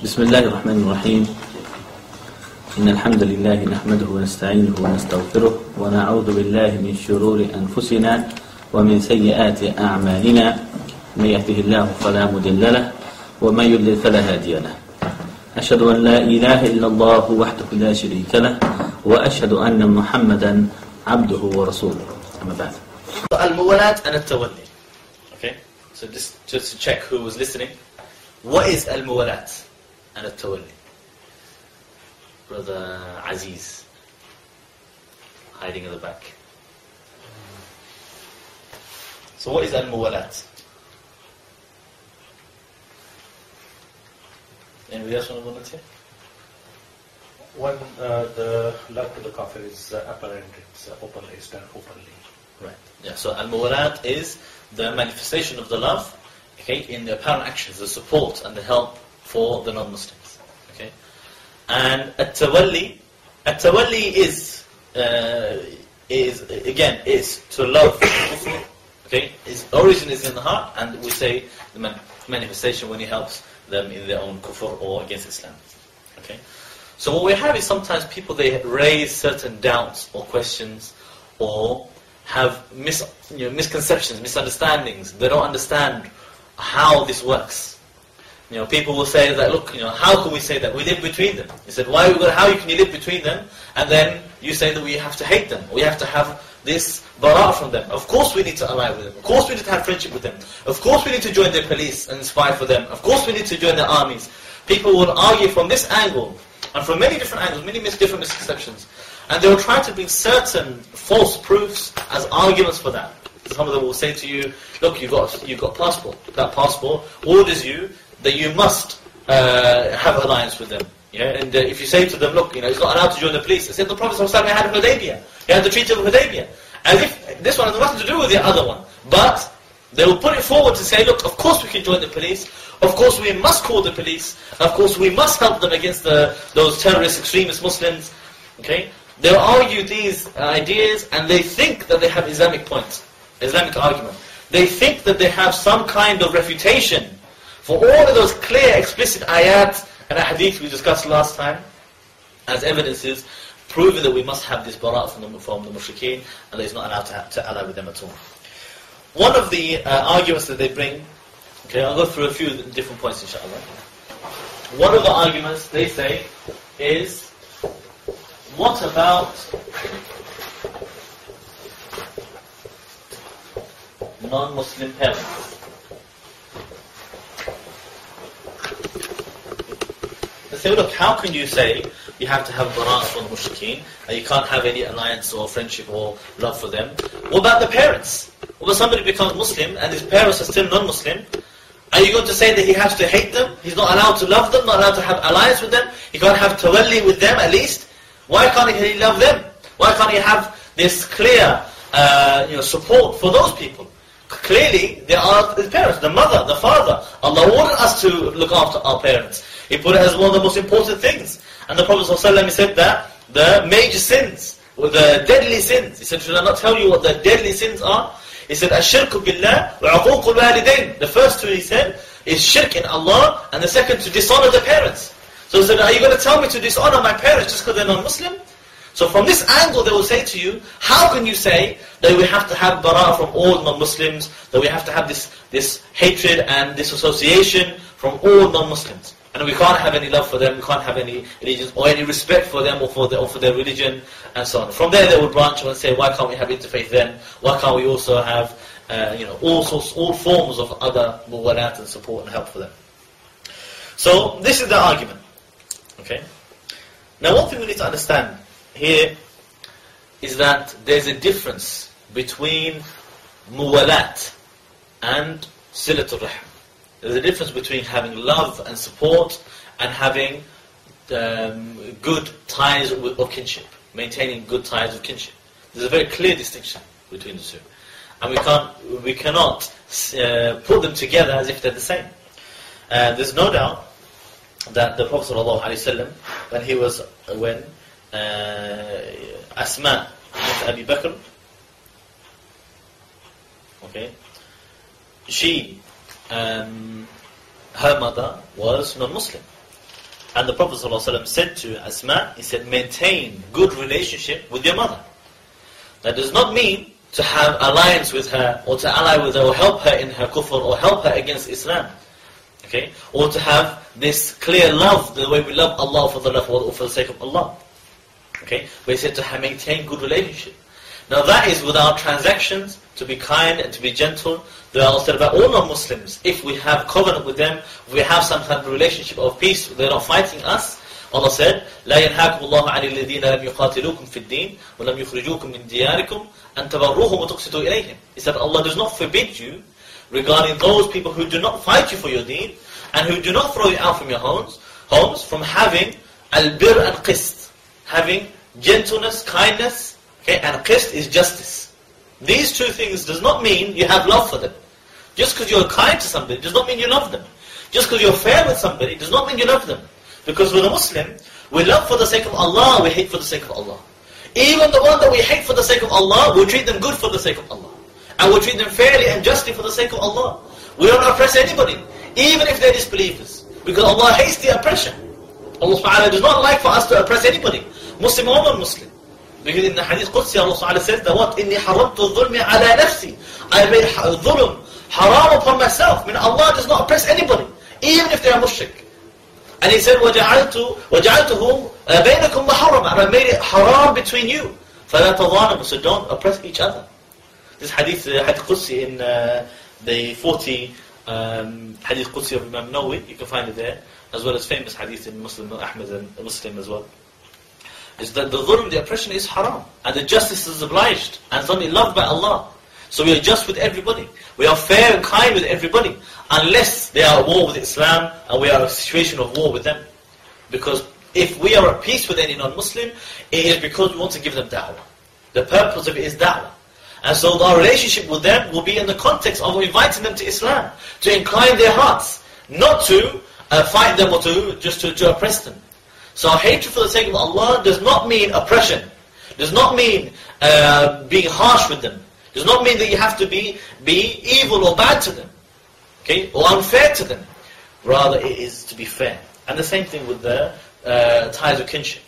بسم الله الرحمن الرحيم إن الحمد لله نحمده ونستعينه ونستغفره ونعوذ بالله من شرور أنفسنا ومن سيئات أعمالنا من يهده الله فلا مضل له ومن يضلل فلا هادي له أشهد أن لا إله إلا الله وحده لا شريك له وأشهد أن محمدا عبده ورسوله أما بعد Al-Muwalat and Al-Tawalli. Okay? So just, just to check who was listening. What is Al-Muwalat and Al-Tawalli? Brother Aziz. Hiding in the back. So what is Al-Muwalat? Anybody else want to volunteer? When uh, the love to the kafir is uh, apparent, it's uh, openly, it's done openly. Right. Yeah. So al-muwalat is the manifestation of the love, okay, in the apparent actions, the support and the help for the non-Muslims. Okay. And at-tawalli, at-tawalli is uh, is again is to love. Okay. Its origin is in the heart, and we say the man- manifestation when he helps them in their own kufr or against Islam. Okay. So what we have is sometimes people they raise certain doubts or questions or have mis, you know, misconceptions, misunderstandings. They don't understand how this works. You know, people will say that, look, you know, how can we say that we live between them? He said, why? How can you live between them? And then you say that we have to hate them. We have to have this bara from them. Of course we need to ally with them. Of course we need to have friendship with them. Of course we need to join their police and spy for them. Of course we need to join their armies. People will argue from this angle and from many different angles, many mis- different misconceptions. And they will try to bring certain false proofs as arguments for that. Some of them will say to you, look, you've got, you've got passport. That passport orders you that you must uh, have alliance with them. Yeah? And uh, if you say to them, look, you know, he's not allowed to join the police. They said the Prophet ﷺ had Hudaybiyah. He had the Treaty of Hudaybiyah. As if this one has nothing to do with the other one. But they will put it forward to say, look, of course we can join the police. Of course we must call the police. Of course we must help them against the, those terrorist, extremist Muslims. Okay? They'll argue these ideas and they think that they have Islamic points, Islamic argument. They think that they have some kind of refutation for all of those clear, explicit ayat and hadith we discussed last time as evidences proving that we must have this barat from the, from the mushrikeen and that he's not allowed to, to ally with them at all. One of the uh, arguments that they bring, okay, I'll go through a few different points inshallah. One of the arguments they say is, what about non-Muslim parents? Say, look, how can you say you have to have barat from the mushrikeen and you can't have any alliance or friendship or love for them? What about the parents? What about somebody becomes Muslim and his parents are still non-Muslim? Are you going to say that he has to hate them? He's not allowed to love them, not allowed to have alliance with them? He can't have tawalli with them at least? Why can't he love them? Why can't he have this clear uh, you know, support for those people? Clearly, they are the parents, the mother, the father. Allah ordered us to look after our parents. He put it as one of the most important things. And the Prophet ﷺ said that the major sins, or the deadly sins, he said, should I not tell you what the deadly sins are? He said, الشرك بالله وعقوق الوالدين. The first two he said is shirk in Allah, and the second to dishonor the parents. So he said, are you going to tell me to dishonor my parents just because they're non-Muslim? So from this angle they will say to you, how can you say that we have to have bara from all non-Muslims, that we have to have this, this hatred and disassociation from all non-Muslims? And we can't have any love for them, we can't have any allegiance or any respect for them or for, the, or for their religion and so on. From there they would branch and say, why can't we have interfaith then? Why can't we also have uh, you know, all sorts, all forms of other muwalat and support and help for them? So this is the argument. Okay. Now one thing we need to understand here is that there's a difference between muwalat and silatul rahm. There's a difference between having love and support and having um, good ties of kinship, maintaining good ties of kinship. There's a very clear distinction between the two, and we can't, we cannot uh, put them together as if they're the same. Uh, there's no doubt that the Prophet ﷺ, when he was when uh, Asma with Abu Bakr, okay, she, um, her mother was non-Muslim. And the Prophet ﷺ said to Asma, he said, maintain good relationship with your mother. That does not mean to have alliance with her, or to ally with her, or help her in her kufr, or help her against Islam. Okay? Or to have this clear love, the way we love Allah for the love or for the sake of Allah. Okay? But he said to maintain good relationship. Now that is with our transactions, to be kind and to be gentle. They are said about all non-Muslims. If we have covenant with them, if we have some kind of relationship of peace, they're not fighting us. Allah said, لا ينهاكم الله عن الذين لم يقاتلوكم في الدين ولم يخرجوكم من دياركم أن تبروهم وتقسطوا إليهم. He said, Allah does not forbid you regarding those people who do not fight you for your deen and who do not throw you out from your homes, homes from having al-bir and qist, having gentleness, kindness, okay, and qist is justice. These two things does not mean you have love for them. Just because you're kind to somebody does not mean you love them. Just because you're fair with somebody does not mean you love them. Because with a Muslim, we love for the sake of Allah, we hate for the sake of Allah. Even the one that we hate for the sake of Allah, we treat them good for the sake of Allah. And we treat them fairly and justly for the sake of Allah. We don't oppress anybody, even if they're disbelievers. Because Allah hates the oppression. Allah does not like for us to oppress anybody, Muslim or non-Muslim. The Hadith Qudsi, Allah subhanahu says that what? إِنِّي حَرَمْتُ الظُّلْمِ عَلَى نَفْسِي I made dhulm, haram upon myself. Mean, Allah does not oppress anybody, even if they are mushrik. And He said, وَجَعَلْتُ وَجَعَلْتُهُ بَيْنَكُمْ مَحَرَمًا And I made it haram between you. فَلَا تَظَانَمُوا So don't oppress each other. This hadith, uh, hadith Qudsi in uh, the 40 um, hadith Qudsi of Imam Nawawi, you can find it there, as well as famous hadith in Muslim, Ahmad and Muslim as well. Is that the dhulm, the oppression is haram. And the justice is obliged. And it's only loved by Allah. So we are just with everybody. We are fair and kind with everybody. Unless they are at war with Islam and we are in a situation of war with them. Because if we are at peace with any non-Muslim, it is because we want to give them da'wah. The purpose of it is da'wah. And so our relationship with them will be in the context of inviting them to Islam, to incline their hearts, not to uh, fight them or to just to, to oppress them. So hatred for the sake of Allah does not mean oppression, does not mean uh, being harsh with them, does not mean that you have to be be evil or bad to them, okay, or unfair to them. Rather, it is to be fair. And the same thing with the uh, ties of kinship.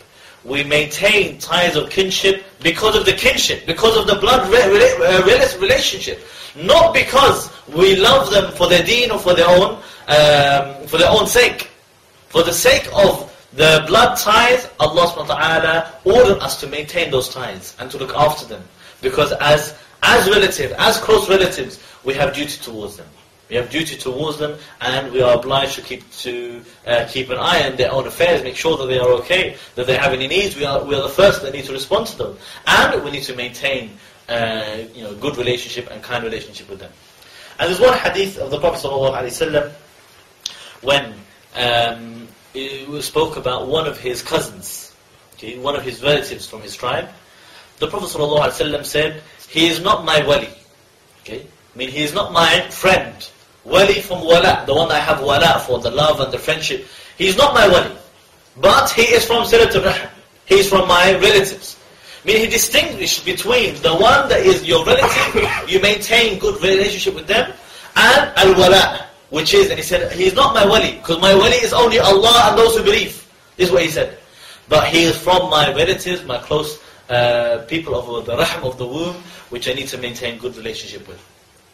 We maintain ties of kinship because of the kinship, because of the blood uh, relationship, not because we love them for their deen or for their own um, for their own sake. For the sake of the blood ties, Allah subhanahu wa ta'ala ordered us to maintain those ties and to look after them. Because as as relatives, as close relatives, we have duty towards them. We have duty towards them, and we are obliged to keep to uh, keep an eye on their own affairs, make sure that they are okay, that they have any needs. We are we are the first that need to respond to them, and we need to maintain uh, you know good relationship and kind relationship with them. And there's one hadith of the Prophet wasallam when um, spoke about one of his cousins, okay, one of his relatives from his tribe. The Prophet wasallam said, "He is not my wali." Okay, I mean he is not my friend. Wali from wala, the one I have wala for, the love and the friendship. He is not my wali. But he is from Silat al-Rahim. He is from my relatives. I mean, he distinguished between the one that is your relative, you maintain good relationship with them, and al-wala, which is, and he said, he is not my wali, because my wali is only Allah and those who believe. This is what he said. But he is from my relatives, my close uh, people of the rahm of the womb, which I need to maintain good relationship with.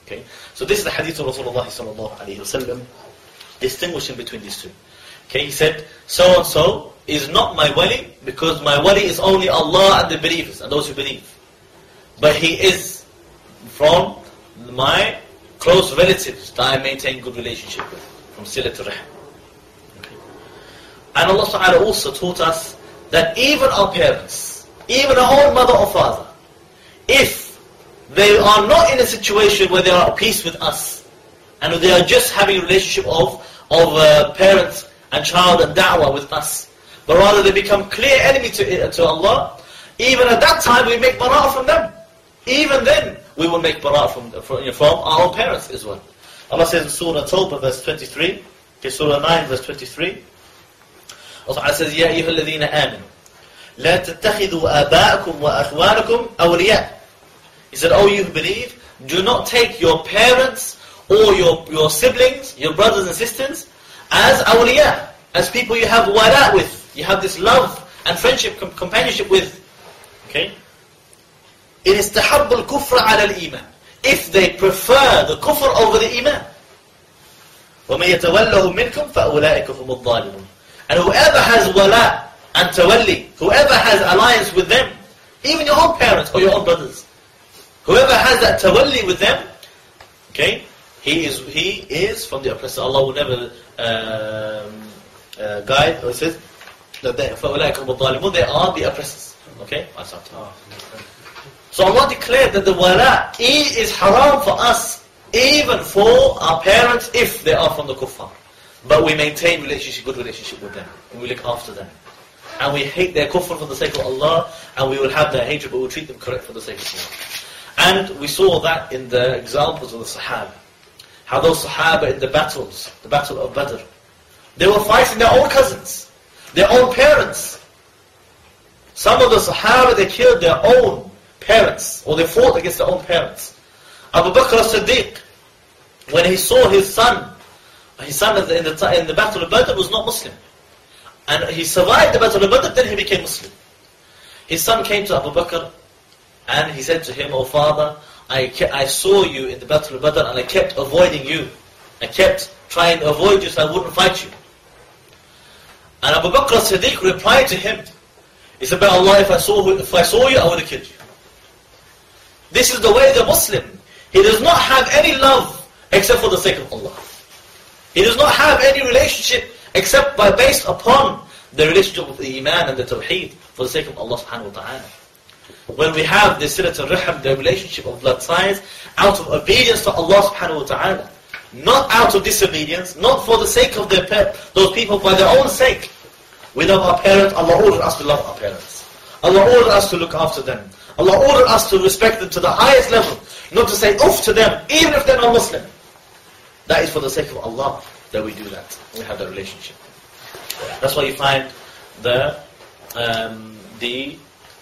Okay, so this is the hadith of Rasulullah sallallahu alaihi wasallam, distinguishing between these two. Okay, he said, so and so is not my wali because my wali is only Allah and the believers and those who believe. But he is from my close relatives that I maintain good relationship with, from Silat Rahim. Okay. And Allah Ta'ala also taught us that even our parents, even our own mother or father, if they are not in a situation where they are at peace with us, and they are just having a relationship of, of uh, parents and child and da'wah with us, but rather they become clear enemy to, to Allah, even at that time we make bara'ah from them. Even then, we will make bara'ah from, from, from our own parents as well. Allah says in Surah Tawbah verse 23, okay, Surah 9 verse 23, Allah says, يَا أَيُّهَا الَّذِينَ آمِنُوا لَا تَتَّخِذُوا آبَاءَكُمْ وَأَخْوَانَكُمْ أَوْلِيَاءَ he said, Oh, you believe, do not take your parents or your, your siblings, your brothers and sisters, as awliya, as people you have wala with, you have this love and friendship, com- companionship with. Okay? It is تحب الكفر على الإيمان. If they prefer the kufr over the iman. وَمَن يَتَوَلَّهُ مِنْكُمْ فَأُولَٰئِكَ هُمُ الظَّالِمُونَ And whoever has wala and tawalli, whoever has alliance with them, even your own parents or your own brothers, whoever has that tawalli with them, okay, he is he is from the oppressor. Allah will never um, uh, guide or says that they, فَأُولَٰئِكَ هُمُ الظَّالِمُونَ They are the oppressors. Okay? So Allah declared that the wala is haram for us, even for our parents if they are from the kuffar. But we maintain relationship, good relationship with them. And we look after them. And we hate their kufr for the sake of Allah, and we will have their hatred, but we'll treat them correct for the sake of Allah. And we saw that in the examples of the Sahaba. How those Sahaba in the battles, the battle of Badr, they were fighting their own cousins, their own parents. Some of the Sahaba, they killed their own parents, or they fought against their own parents. Abu Bakr as-Siddiq, when he saw his son, his son in the, in the battle of Badr was not Muslim. And he survived the battle of Badr, then he became Muslim. His son came to Abu Bakr, and he said to him, Oh father, I, I saw you in the battle of Badr, and I kept avoiding you. I kept trying to avoid you so I wouldn't fight you. And Abu Bakr as-Siddiq replied to him, he said, by Allah, if I saw, if I saw you, I would have killed you. This is the way the Muslim. He does not have any love except for the sake of Allah. He does not have any relationship except by based upon the relationship with the Iman and the Tawheed for the sake of Allah subhanahu wa ta'ala. When we have the silat al-raham, the relationship of blood ties, out of obedience to Allah subhanahu wa ta'ala, not out of disobedience, not for the sake of their those people, by their own sake. We love our parents, Allah ordered us to love our parents. Allah ordered us to look after them. Allah ordered us to respect them to the highest level, not to say oof to them, even if they're not Muslim. That is for the sake of Allah that we do that. We have that relationship. That's why you find the um, the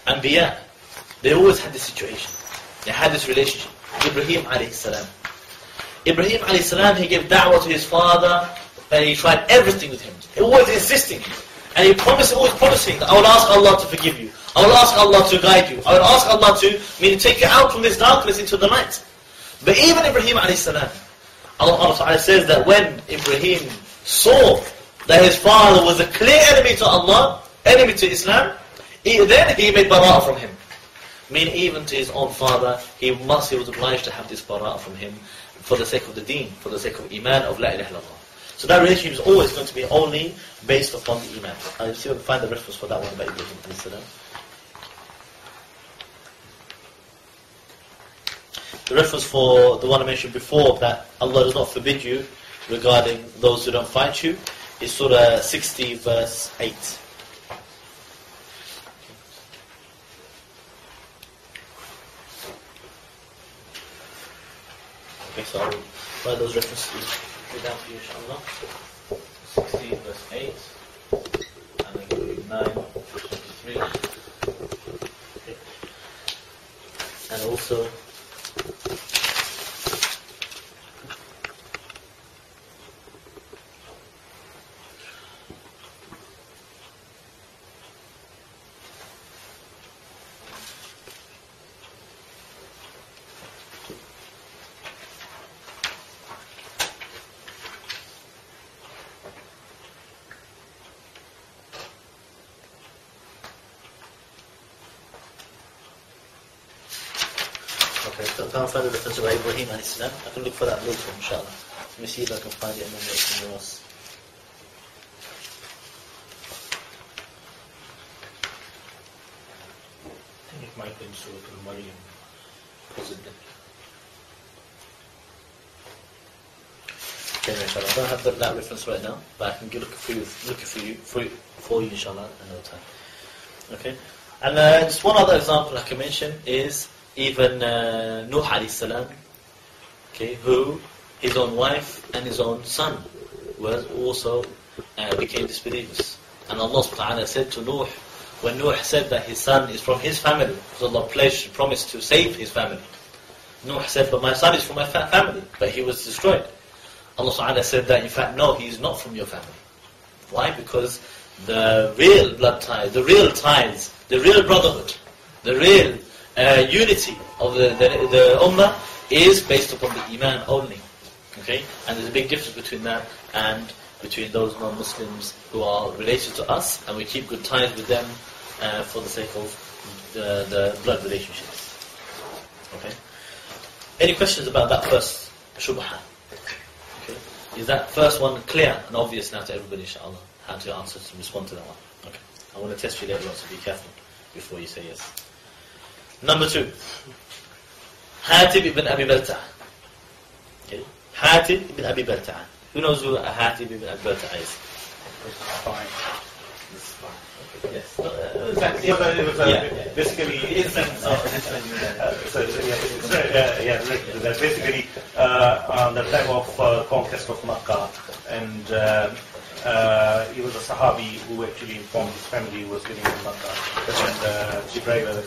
Anbiya, they always had this situation. They had this relationship. Ibrahim alayhi salam. Ibrahim alayhi salam, he gave da'wah to his father, and he tried everything with him. He was insisting. And he promised, always promising that I will ask Allah to forgive you. I will ask Allah to guide you. I will ask Allah to mean, take you out from this darkness into the light. But even Ibrahim salam, Allah says that when Ibrahim saw that his father was a clear enemy to Allah, enemy to Islam, he, then he made bara'ah from him. Meaning even to his own father, he must, he was obliged to have this bara'ah from him for the sake of the deen, for the sake of iman, of la ilaha illallah. So that relationship is always going to be only based upon the iman. I'll see if I can find the reference for that one by Ibrahim. The reference for the one I mentioned before, that Allah does not forbid you regarding those who don't fight you, is Surah 60 verse 8. Okay, so I'll write those references Down you, inshallah. 60 verse 8, and then go to 9 verse 23. Okay. And also, Okay, so I can't find the reference about Ibrahim alayhi salam. I can look for that later, inshallah. Let me see if I can find it in the make something else. I think it might be in Surah Al-Maryam. Possibly. Okay, inshallah. I don't have that, that reference right now, but I can look for you, look for you, for you, for you, inshallah, another time. Okay. And uh, just one other example I can mention is even uh, Nuh alayhi salam, okay, who his own wife and his own son was also uh, became disbelievers. And Allah subhanahu wa ta'ala said to Nuh, when Nuh said that his son is from his family, because Allah pledged, promised to save his family. Nuh said, but my son is from my fa- family, but he was destroyed. Allah subhanahu wa ta'ala said that, in fact, no, he is not from your family. Why? Because the real blood ties, the real ties, the real brotherhood, the real uh, unity of the, the, the ummah is based upon the iman only. Okay? And there's a big difference between that and between those non-Muslims who are related to us and we keep good ties with them uh, for the sake of the, the blood relationships. Okay? Any questions about that first shubha? Okay? Is that first one clear and obvious now to everybody, inshallah? How to answer, to respond to that one? Okay. I want to test you later on, so be careful before you say yes. Number two. Hatib ibn Abi Balta'a. Okay. Hatib ibn Abi Balta'a. Who knows who Hatib ibn Abi Balta'a is? Fine. Yes. Uh, Yeah, but it was, uh, yeah, yeah. basically, It's an- uh, so, so, yeah, uh, yeah, related to that. Basically, uh, on the time of uh, conquest of Makkah, and uh, uh, he was a Sahabi who actually informed his family who was living in Makkah. And uh, Jibreel uh,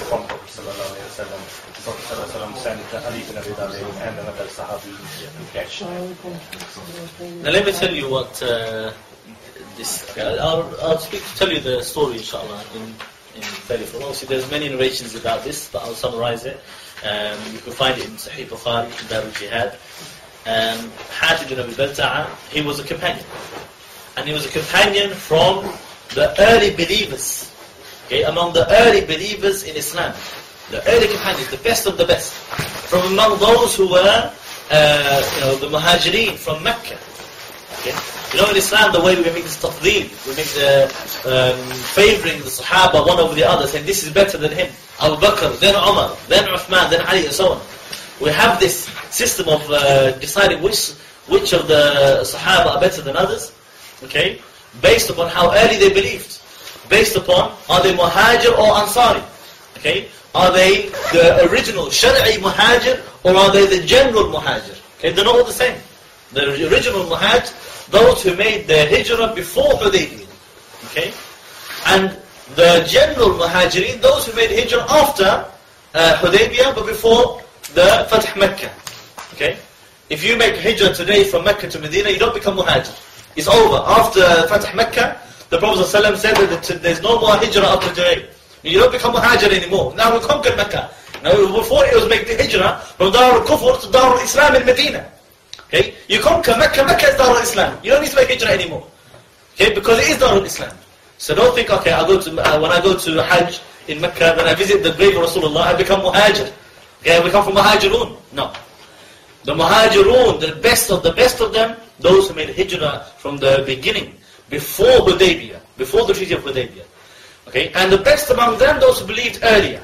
informed Prophet sallallahu alayhi wa sallam. Prophet sallallahu alayhi wa sallam sent Ali ibn Abi Talib and another Sahabi to catch. Now let me tell you what uh, this. I'll, I'll speak, tell you the story, inshallah, in in full. Obviously, there's many narrations about this, but I'll summarize it. Um, you can find it in Sahih Bukhari, Kitab al-Jihad. Um, Hatib ibn Abi Balta'a, he was a companion. And he was a companion from the early believers. Okay, among the early believers in Islam. The early companions, the best of the best. From among those who were, uh, you know, the Muhajirin from Mecca. Okay? You know, in Islam, the way we make this tafdeel, we make the um, favoring the Sahaba one over the other, saying this is better than him. Abu Bakr, then Umar, then Uthman, then Ali, and so on. We have this system of uh, deciding which which of the Sahaba are better than others, okay, based upon how early they believed, based upon are they Muhajir or Ansari, okay, are they the original Shari'i Muhajir or are they the general Muhajir? Okay, they're not all the same. The original Muhajir, those who made their hijrah before Hudaybiyah, okay, and the general Muhajirin, those who made hijrah after uh, Hudaybiyah but before the Fath Mecca. Okay? If you make hijrah today from Mecca to Medina, you don't become muhajir. It's over. After Fath Mecca, the Prophet ﷺ said that there's no more hijrah after today. You don't become muhajir anymore. Now we conquered Mecca. Now before it was make the hijrah from Darul Kufr to Darul Islam in Medina. Okay? You conquer Mecca, Mecca is Darul Islam. You don't need to make hijrah anymore. Okay? Because it is Darul Islam. So don't think, okay, I go to, uh, when I go to Hajj in Mecca, when I visit the grave of Rasulullah, I become muhajir. Okay, we come from Muhajirun. No. The Muhajirun, the best of the best of them, those who made hijrah from the beginning, before Hudaybiyah, before the Treaty of Hudaybiyah. Okay, and the best among them, those who believed earlier.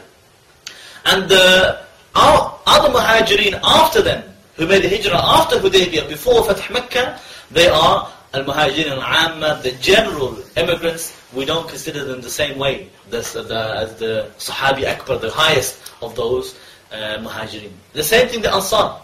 And the our other Muhajirin after them, who made hijrah after Hudaybiyah, before Fath Mecca, they are Al-Muhajirin Al-Amma, the general immigrants, we don't consider them the same way as the, as the Sahabi Akbar, the highest of those uh, Muhajirin. The same thing the Ansar.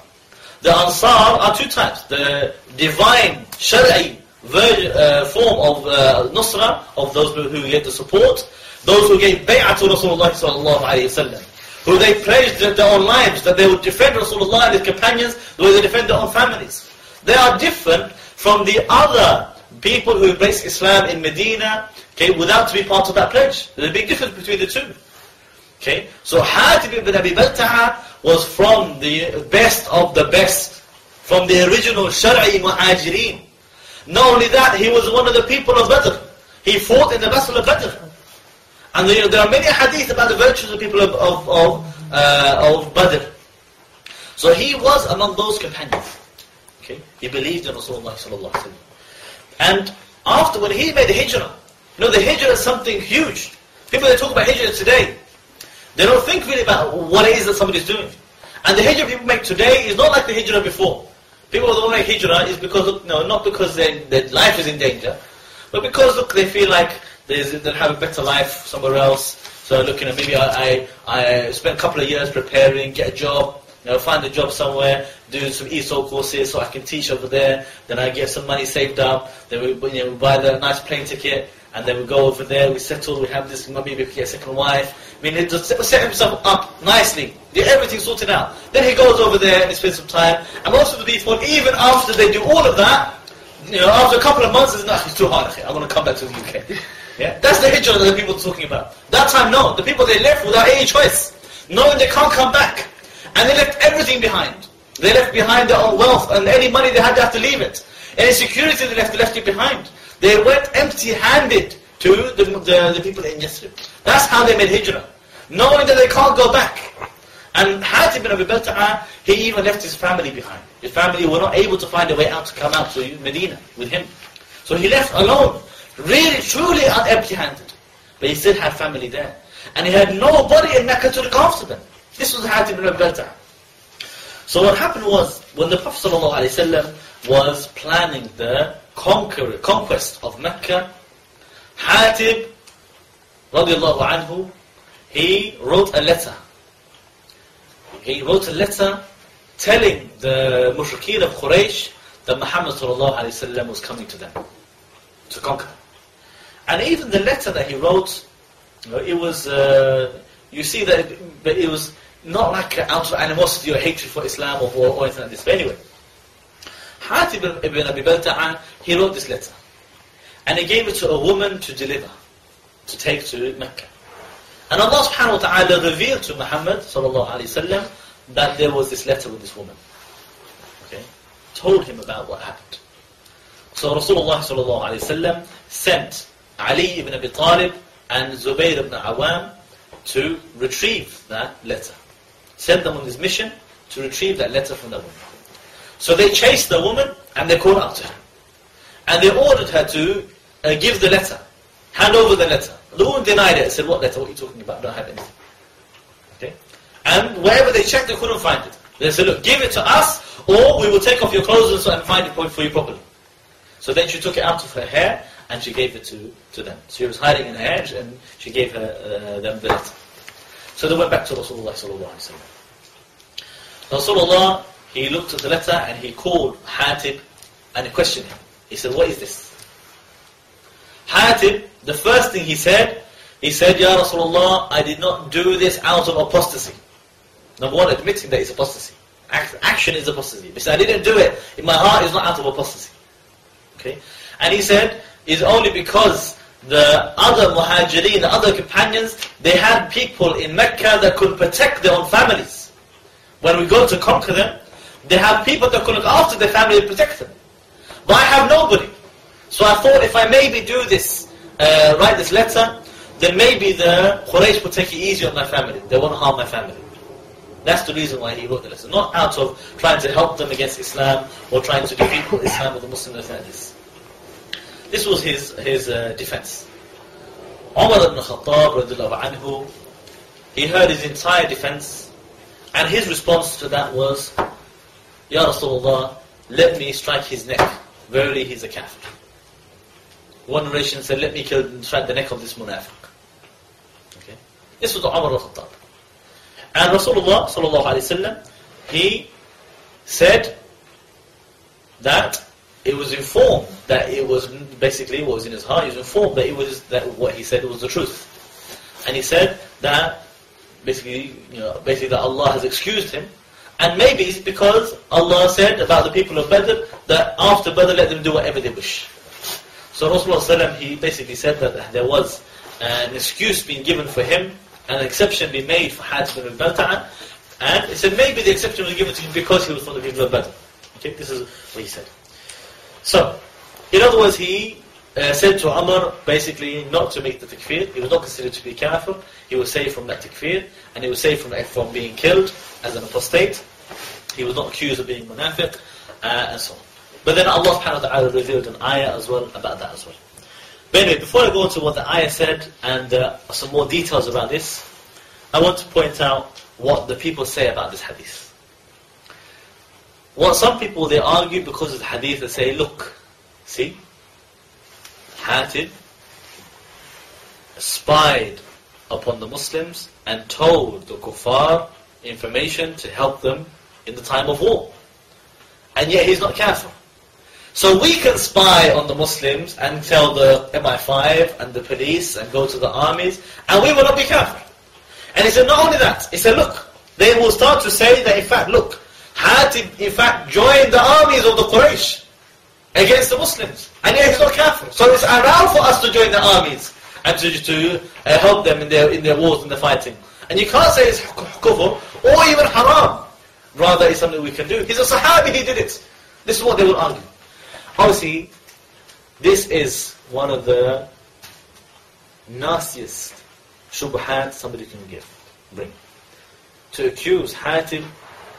The Ansar are two types. The divine, Shari'i uh, form of uh, Nusra, of those who, get the support, those who gave bay'ah to Rasulullah sallallahu alayhi wasallam, who they pledged their, own lives that they would defend Rasulullah and his companions the way they defend their own families. They are different from the other people who embraced Islam in Medina, okay, without to be part of that pledge. There's a big difference between the two. Okay, so Hatib ibn Abi Balta'a was from the best of the best, from the original Shar'i Muhajirin. Not only that, he was one of the people of Badr. He fought in the Battle of Badr. And you know, there are many hadith about the virtues of people of, of, of, uh, of Badr. So he was among those companions. Okay, he believed in Rasulullah. And after when he made the hijrah, you know the hijrah is something huge. People that talk about hijrah today, they don't think really about what it is that somebody's doing. And the hijrah people make today is not like the hijrah before. People don't make hijrah is because, no, not because their, their life is in danger, but because, look, they feel like they'll have a better life somewhere else. So, look, you know, maybe I, I, I spent a couple of years preparing, get a job, you know, find a job somewhere, do some ESOL courses so I can teach over there, then I get some money saved up, then we, you know, we buy the nice plane ticket, and then we go over there, we settle, we have this, maybe we get a second wife. I mean, he just set himself up nicely, get everything sorted out. Then he goes over there and he spends some time. And most of the people, even after they do all of that, you know, after a couple of months, it's, it's too hard. I'm going to come back to the UK. Yeah, that's the hijrah that the people are talking about. That time, no. The people they left without any choice, knowing they can't come back, and they left everything behind. They left behind their own wealth and any money they had, they had to leave it. Any security they left, they left it behind. They went empty-handed to the, the, the people in Yathrib. That's how they made hijrah. Knowing that they can't go back. And Hatib bin Abi Balta'a, he even left his family behind. His family were not able to find a way out to come out to Medina with him. So he left alone, really, truly empty-handed. But he still had family there. And he had nobody in Mecca to look after them. This was Hatib bin Abi Balta'a. So what happened was, when the Prophet ﷺ was planning the conquest of Mecca, Hatib, radiallahu anhu, he wrote a letter. He wrote a letter telling the mushrikeen of Quraysh that Muhammad ﷺ was coming to them to conquer. And even the letter that he wrote, it was, uh, you see that it, it was not like out of animosity or hatred for Islam or, or, or anything like this. But anyway, Hatib ibn Abi Balta'a, he wrote this letter. And he gave it to a woman to deliver, to take to Mecca. And Allah subhanahu wa ta'ala revealed to Muhammad sallallahu alayhi wasallam that there was this letter with this woman. Okay? Told him about what happened. So Rasulullah sallallahu alayhi wasallam sent Ali ibn Abi Talib and Zubayr ibn Awam to retrieve that letter. Sent them on this mission to retrieve that letter from the woman. So they chased the woman and they called to her. And they ordered her to uh, give the letter, hand over the letter. The woman denied it said, what letter, what are you talking about? I don't have anything. Okay? And wherever they checked, they couldn't find it. They said, look, give it to us, or we will take off your clothes and find it point for you properly. So then she took it out of her hair, and she gave it to, to them. She was hiding in her hair, and she gave her, uh, them the letter. So they went back to Rasulullah. Rasulullah, he looked at the letter, and he called Hatib, and he questioned him. He said, what is this? Hatib, the first thing he said, he said, Ya Rasulullah, I did not do this out of apostasy. Number one, admitting that it's apostasy. Action is apostasy. He said, I didn't do it. My heart, is not out of apostasy. Okay? And he said, it's only because the other muhajirin, the other companions, they had people in Mecca that could protect their own families. When we go to conquer them, they have people that could look after their family and protect them. But I have nobody. So I thought if I maybe do this, uh, write this letter, then maybe the Quraysh will take it easy on my family. They won't harm my family. That's the reason why he wrote the letter. Not out of trying to help them against Islam or trying to defeat Islam or the like this. This was his, his uh, defense. Umar ibn Khattab anhu, he heard his entire defense and his response to that was, Ya Rasulullah, let me strike his neck. Verily he's a kafir. One narration said, let me kill, and strike the neck of this munafiq. Okay? This was Umar al-Khattab. And Rasulullah sallallahu alayhi wasallam, he said that it was informed that it was basically what was in his heart. He was informed that it was that what he said was the truth, and he said that basically, you know, basically that Allah has excused him, and maybe it's because Allah said about the people of Badr that after Badr let them do whatever they wish. So Rasulullah he basically said that there was an excuse being given for him, an exception being made for bin al-Balta'a, and he said maybe the exception was given to him because he was from the people of Badr. Okay, this is what he said. So, in other words, he uh, said to Umar basically not to make the takfir. He was not considered to be kafir. He was saved from that takfir, and he was saved from, from being killed as an apostate. He was not accused of being munafiq, uh, and so on. But then Allah subhanahu wa ta'ala revealed an ayah as well about that as well. But anyway, before I go to what the ayah said and uh, some more details about this, I want to point out what the people say about this hadith. What some people, they argue because of the hadith, they say, look, see, Hatib spied upon the Muslims and told the kuffar information to help them in the time of war. And yet he's not kafir. So we can spy on the Muslims and tell the MI5 and the police and go to the armies, and we will not be kafir. And he said, not only that, he said, look, they will start to say that in fact, look, Hatib, in fact, joined the armies of the Quraysh. against the Muslims. And yet he's not kafir. So it's allowed for us to join the armies and to, to uh, help them in their, in their wars and their fighting. And you can't say it's kufr or even haram. Rather, it's something we can do. He's a sahabi, he did it. This is what they will argue. Obviously, this is one of the nastiest shubhat somebody can give, bring. To accuse Hatim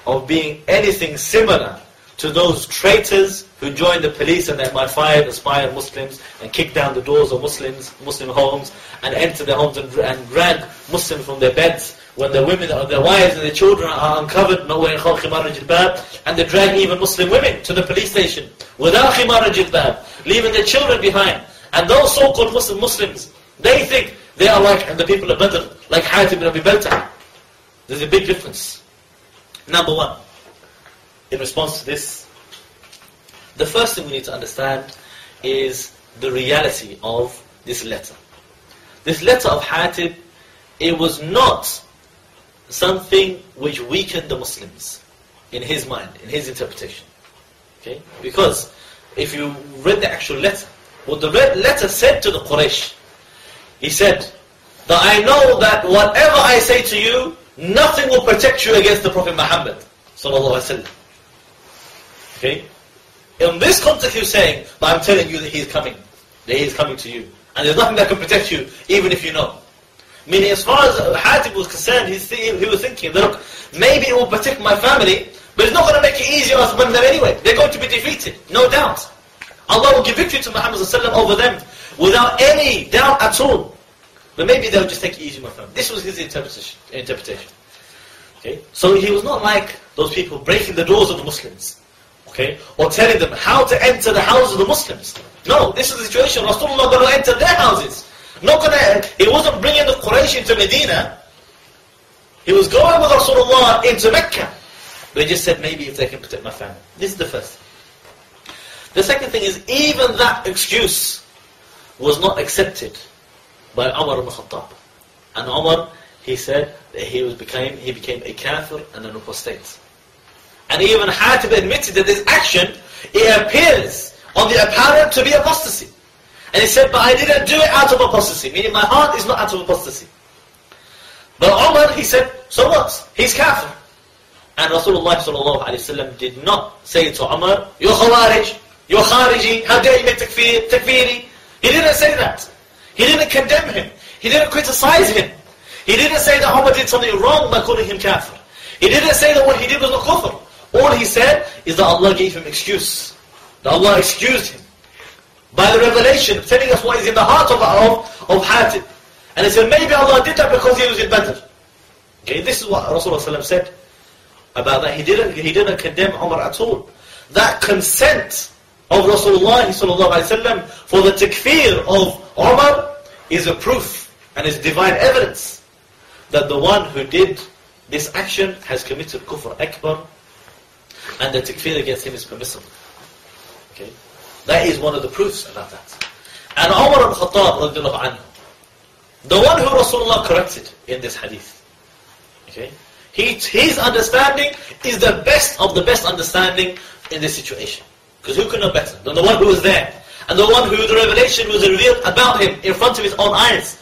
of being anything similar to those traitors who joined the police and MI5 aspired Muslims and kick down the doors of Muslims, Muslim homes and enter their homes and, and drag Muslims from their beds when their women their wives and their children are uncovered, not wearing khimar and jilbab, and they drag even Muslim women to the police station without khimar and jilbab, leaving their children behind. And those so-called Muslim Muslims, they think they are like the people of Badr, like Hatim ibn Abi Baltah. There's a big difference. Number one, in response to this, the first thing we need to understand is the reality of this letter. This letter of Hatib, it was not something which weakened the Muslims in his mind, in his interpretation. Okay? Because if you read the actual letter, what the letter said to the Quraysh, he said, that I know that whatever I say to you, nothing will protect you against the Prophet Muhammad. Okay? In this context he was saying, but I'm telling you that he is coming. That he is coming to you. And there's nothing that can protect you, even if you know. Meaning as far as Hatib was concerned, he was thinking, look, maybe it will protect my family, but it's not going to make it easier on them anyway. They're going to be defeated, no doubt. Allah will give victory to Muhammad over them without any doubt at all. But maybe they'll just take it easy, my friend. This was his interpretation. interpretation. Okay? So he was not like those people breaking the doors of the Muslims. Okay? Or telling them how to enter the houses of the Muslims. No, this is the situation. Rasulullah going to enter their houses. Not gonna, he wasn't bringing the Quraysh into Medina. He was going with Rasulullah into Mecca. They just said, maybe if they can protect my family. This is the first The second thing is, even that excuse was not accepted by Umar ibn Khattab. And Umar, he said that he was became he became a kafir and an apostate. And even Hatib admitted that this action, it appears on the apparent to be apostasy. And he said, but I didn't do it out of apostasy, meaning my heart is not out of apostasy. But Umar, he said, so what? He's kafir. And Rasulullah did not say to Umar, you're khawarij, you're khariji, how dare you make takfir, takfiri. He didn't say that. He didn't condemn him. He didn't criticize him. He didn't say that Umar did something wrong by calling him kafir. He didn't say that what he did was not kufr. All he said is that Allah gave him excuse. That Allah excused him by the revelation, telling us what is in the heart of, of, of Hatib. And he said, maybe Allah did that because he was in Badr. Okay, this is what Rasulullah said about that. He didn't, he didn't condemn Umar at all. That consent of Rasulullah for the takfir of Umar is a proof and is divine evidence that the one who did this action has committed kufr akbar and the takfir against him is permissible. Okay? That is one of the proofs about that. And Umar al-Khattab, the one who Rasulullah corrected in this hadith, okay, he, his understanding is the best of the best understanding in this situation. Because who could know better than the one who was there? And the one who the revelation was revealed about him in front of his own eyes.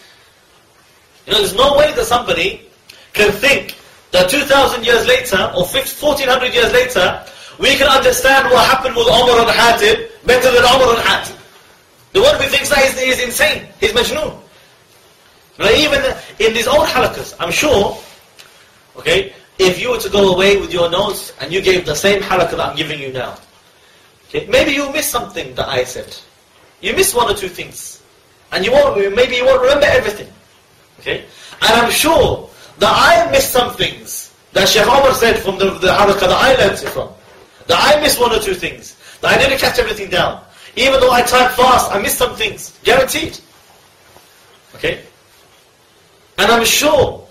You know, there's no way that somebody can think that 2,000 years later, or 1,400 years later, we can understand what happened with Umar and Hatib better than Umar and Hatib. The one who thinks that is, is insane. He's majnoon. Now even in these old halakas, I'm sure, okay, if you were to go away with your notes and you gave the same halakah that I'm giving you now, okay, maybe you miss something that I said. You miss one or two things. And you won't, maybe you won't remember everything. Okay? And I'm sure that I missed some things that Sheikh Omar said from the, the halakah that I learned it from. That I miss one or two things. That I didn't catch everything down. Even though I typed fast, I missed some things. Guaranteed. Okay? And I'm sure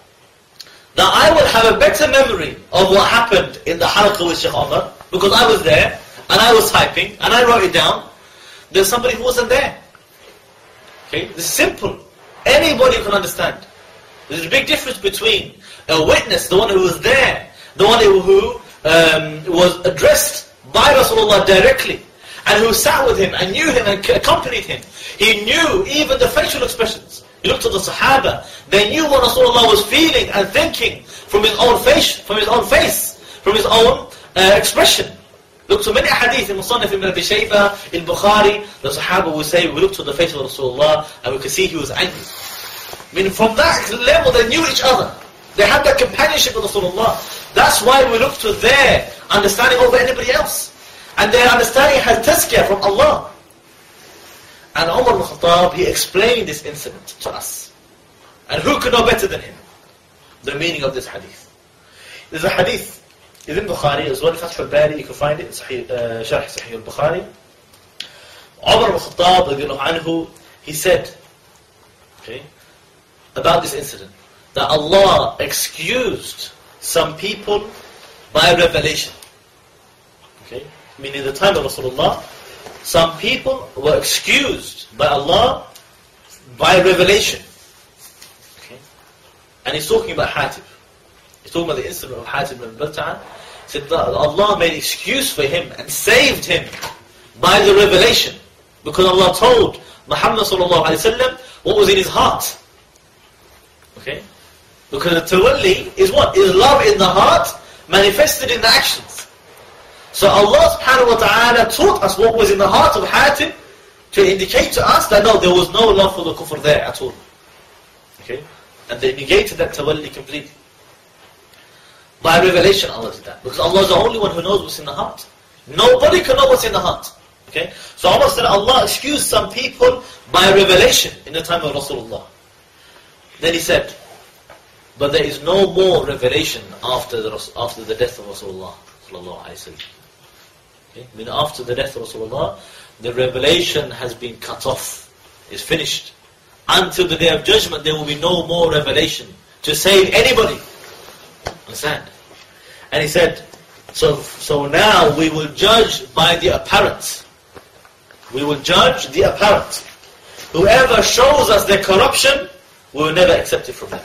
that I will have a better memory of what happened in the halaqah with Shaykh Omar, because I was there, and I was typing, and I wrote it down, than somebody who wasn't there. Okay? It's simple. Anybody can understand. There's a big difference between a witness, the one who was there, the one who um, was addressed by Rasulullah directly, and who sat with him and knew him and accompanied him. He knew even the facial expressions. He looked at the Sahaba. They knew what Rasulullah was feeling and thinking from his own face, from his own face, from his own uh, expression. Look to many hadith in Musannaf ibn Abi Shayba, in Bukhari, the Sahaba will say, we looked at the face of Rasulullah and we could see he was angry. I mean, from that level they knew each other. They had that companionship with Rasulullah. That's why we look to their understanding over anybody else. And their understanding has tazkiyah from Allah. And Umar ibn Khattab, he explained this incident to us. And who could know better than him? The meaning of this hadith. There's a hadith, it's in Bukhari as well, Fath al-Bari, you can find it, Sahih, uh, Sharh Sahih al-Bukhari. Umar ibn Khattab, he said, okay, about this incident, that Allah excused some people by revelation. Okay? Meaning the time of Rasulullah, some people were excused by Allah by revelation. Okay? And he's talking about Hatib. He's talking about the incident of Hatib ibn Balta'a. He said that Allah made excuse for him and saved him by the revelation. Because Allah told Muhammad sallallahu alayhi wa sallam what was in his heart. Okay? Because the tawalli is what? Is love in the heart manifested in the actions. So Allah subhanahu wa ta'ala taught us what was in the heart of Hatib to indicate to us that no, there was no love for the kufr there at all. Okay? And they negated that tawalli completely. By revelation Allah did that. Because Allah is the only one who knows what's in the heart. Nobody can know what's in the heart. Okay? So Allah said Allah excused some people by revelation in the time of Rasulullah. Then he said, but there is no more revelation after the, after the death of Rasulullah. Okay? I mean, after the death of Rasulullah, the revelation has been cut off. It's finished. Until the day of judgment, there will be no more revelation to save anybody. Understand? And he said, so, so now we will judge by the apparent. We will judge the apparent. Whoever shows us their corruption, we will never accept it from them.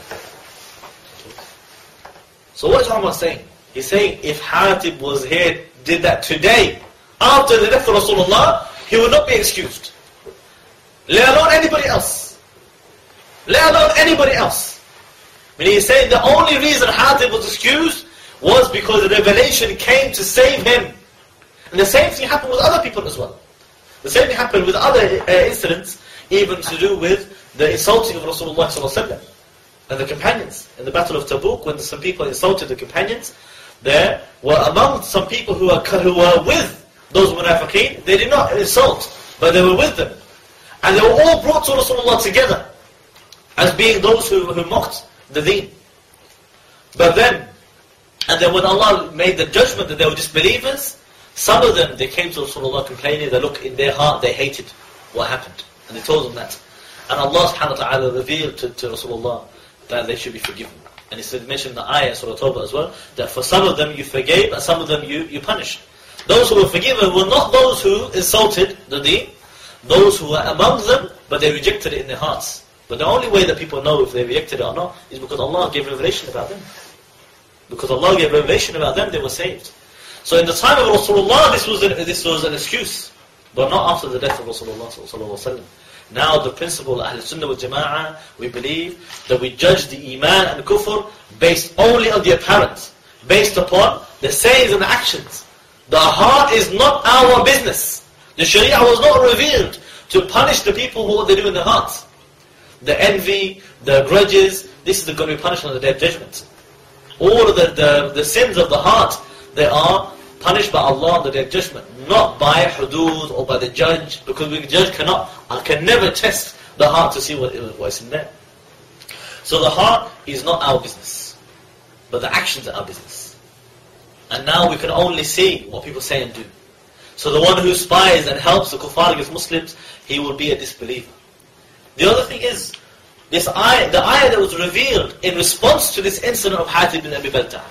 So what is Umar saying? He's saying if Hatib was here, did that today, after the death of Rasulullah, he would not be excused. Let alone anybody else. Let alone anybody else. When he's saying the only reason Hatib was excused was because the revelation came to save him. And the same thing happened with other people as well. The same thing happened with other uh, incidents, even to do with the insulting of Rasulullah and the companions. In the Battle of Tabuk, when some people insulted the companions, there were among some people who were, who were with those munafiqeen, they did not insult, but they were with them. And they were all brought to Rasulullah together, as being those who, who mocked the deen. But then, and then when Allah made the judgment that they were disbelievers, some of them, they came to Rasulullah complaining that look, in their heart they hated what happened. And they told them that. And Allah subhanahu wa ta'ala revealed to, to Rasulullah that they should be forgiven. And he said, mentioned the ayah, Surah Tawbah as well, that for some of them you forgave, and some of them you, you punished. Those who were forgiven were not those who insulted the deen, those who were among them, but they rejected it in their hearts. But the only way that people know if they rejected it or not is because Allah gave revelation about them. Because Allah gave revelation about them, they were saved. So in the time of Rasulullah, this was an, this was an excuse, but not after the death of Rasulullah Now the principle of Ahl Sunnah wal Jama'ah, we believe that we judge the Iman and Kufr based only on the apparent, based upon the sayings and actions. The heart is not our business. The Sharia was not revealed to punish the people for what they do in their hearts. The envy, the grudges, this is going to be punished on the Day of Judgment. All of the, the, the sins of the heart, they are punished by Allah on the Day of Judgment, not by hudud or by the judge, because the judge cannot, can never test the heart to see what, is in there. So the heart is not our business, but the actions are our business. And now we can only see what people say and do. So the one who spies and helps the kuffar against Muslims, he will be a disbeliever. The other thing is, this ayah, the ayah that was revealed in response to this incident of Hatib bin Abi Balta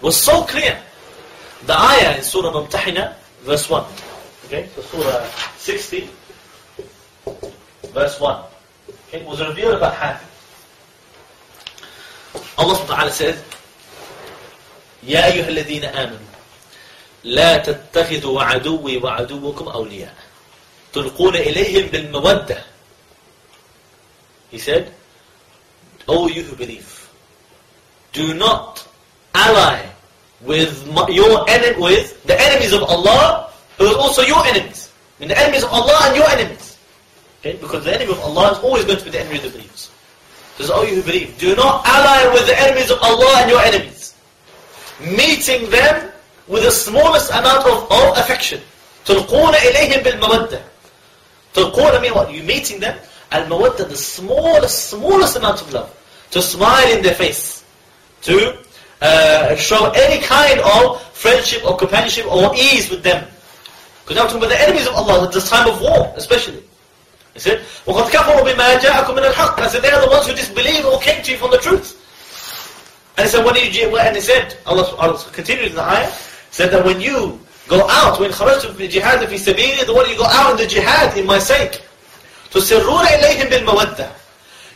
was so clear. The ayah in Surah Mumtahina, verse 1. Okay, so Surah 60, verse 1. Okay, it was revealed about Hatib. Allah subhanahu wa ta'ala says, يا أيها الذين آمنوا لا تتخذوا عدوي وعدوكم أولياء تلقون إليهم بالمودة He said, O you who believe, do not ally with my, your enemy, with the enemies of Allah, who are also your enemies. I mean, the enemies of Allah and your enemies. Okay? Because the enemy of Allah is always going to be the enemy of the believers. Says, O you who believe, do not ally with the enemies of Allah and your enemies. Meeting them with the smallest amount of, of affection. تلقون إليهم بالمودة. تلقون mean what? You meeting them. Al-mawadda, the smallest, smallest amount of love. To smile in their face. To uh, show any kind of friendship or companionship or ease with them. Because now we're talking about the enemies of Allah at this time of war, especially. He said, وَقَدْ كَفَرُوا بِمَا جَاءَكُم مِنَ الْحَقِّ I said, they are the ones who disbelieve or came to you from the truth. And he said, when you, and he said, Allah, Allah continued in the ayah, said that when you go out, when خرجتم في جهاد في سبيلي, the one you go out in the jihad in my sake, تسرون إليهم بالمودة.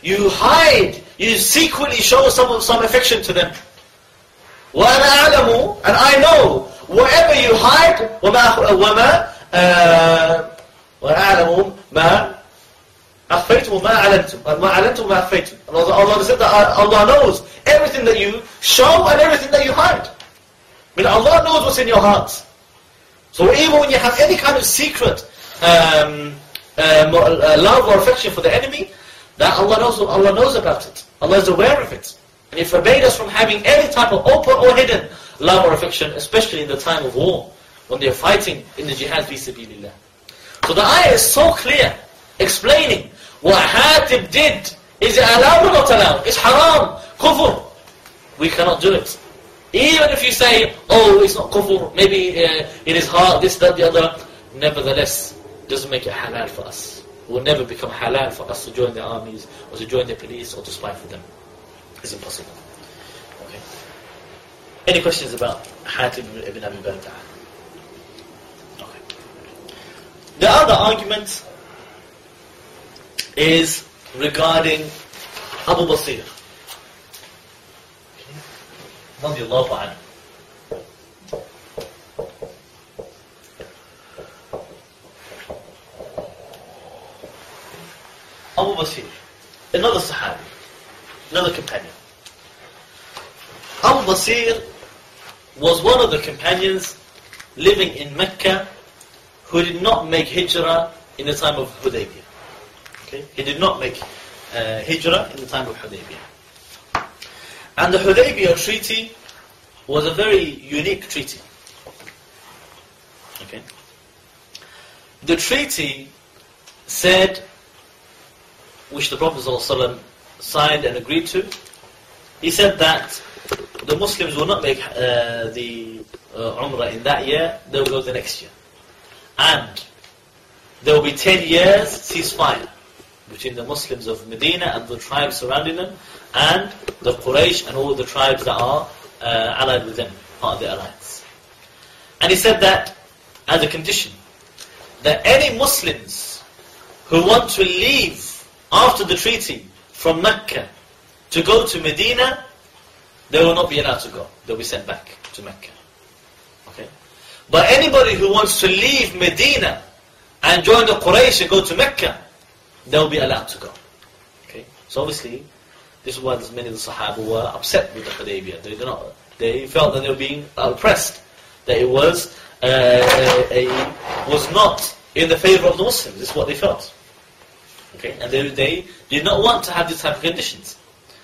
You hide, you secretly show some, some affection to them. وأنا أعلم, and I know, whatever you hide, وما, وما, uh, وأعلم ما أخفيتم وما أعلنتم ما أعلنتم وما أخفيتم Allah, Allah said that Allah knows everything that you show and everything that you hide. I mean, Allah knows what's in your heart. So even when you have any kind of secret um, um, love or affection for the enemy, that Allah knows, Allah knows about it. Allah is aware of it. And He forbade us from having any type of open or hidden love or affection, especially in the time of war, when they're fighting in the jihad fi sabilillah. So the ayah is so clear, explaining what Hatib did. Is it allowed or not allowed? It's haram, kufr. We cannot do it. Even if you say, oh, it's not kufr, maybe uh, it is hard, this, that, the other. Nevertheless, it doesn't make it halal for us. It will never become halal for us to join the armies, or to join the police, or to spy for them It's impossible. Okay. Any questions about Hatib ibn Abi Balta'a? Okay. The other argument is regarding Abu Basir. رضي الله عنه. Abu Basir, another Sahabi, another companion. Abu Basir was one of the companions living in Mecca who did not make hijrah in the time of Hudaybiyah. Okay? He did not make uh, hijrah in the time of Hudaybiyah. And the Hudaybiyah treaty was a very unique treaty. Okay? The treaty said, which the Prophet signed and agreed to, he said that the Muslims will not make uh, the uh, Umrah in that year, they will go the next year. And there will be 10 years ceasefire between the Muslims of Medina and the tribes surrounding them, and the Quraysh and all the tribes that are uh, allied with them, part of the alliance. And he said that as a condition, that any Muslims who want to leave after the treaty from Mecca to go to Medina, they will not be allowed to go. They'll be sent back to Mecca. Okay? But anybody who wants to leave Medina and join the Quraysh and go to Mecca, they'll be allowed to go. Okay? So obviously, this is why many of the Sahaba were upset with the Hudaybiyah. They, did not, they felt that they were being oppressed. That it was, uh, a, a, was not in the favor of the Muslims. This is what they felt. Okay? And they, they did not want to have these type of conditions.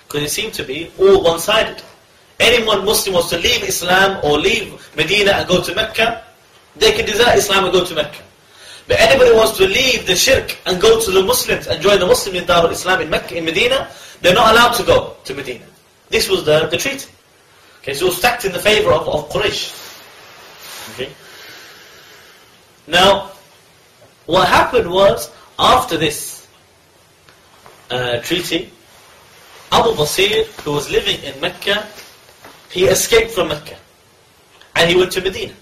Because it seemed to be all one-sided. Anyone Muslim wants to leave Islam or leave Medina and go to Mecca, they can desert Islam and go to Mecca. But anybody wants to leave the shirk and go to the Muslims and join the Muslim in Darul Islam in Mecca, in Medina, they're not allowed to go to Medina. This was the, the treaty. Okay, so it was stacked in the favor of, of Quraysh. Okay. Now, what happened was, after this uh, treaty, Abu Basir, who was living in Mecca, he escaped from Mecca. And he went to Medina.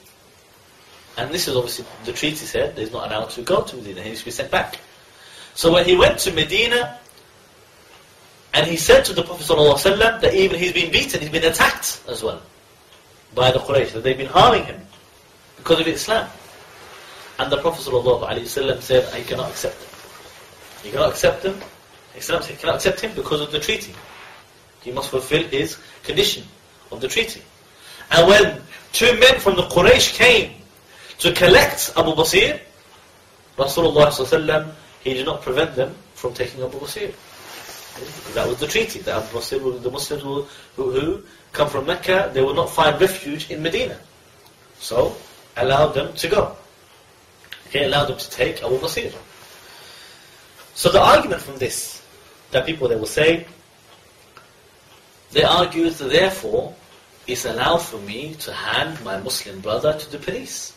And this is obviously, the treaty said, he's not allowed to go to Medina, he needs to be sent back. So when he went to Medina, and he said to the Prophet ﷺ that even he's been beaten, he's been attacked as well by the Quraysh, that they've been harming him. because of Islam. And the Prophet ﷺ said, I cannot accept him. You cannot accept him. Islam said, cannot accept him because of the treaty. He must fulfill his condition of the treaty. And when two men from the Quraysh came to collect Abu Basir, Rasulullah he did not prevent them from taking Abu Basir. That was the treaty. That Abu Basir, the Muslims who, who, who come from Mecca, they will not find refuge in Medina. So, allowed them to go. He allowed them to take Abu Basir. So the argument from this, that people they will say, they argue that therefore it's allowed for me to hand my Muslim brother to the police.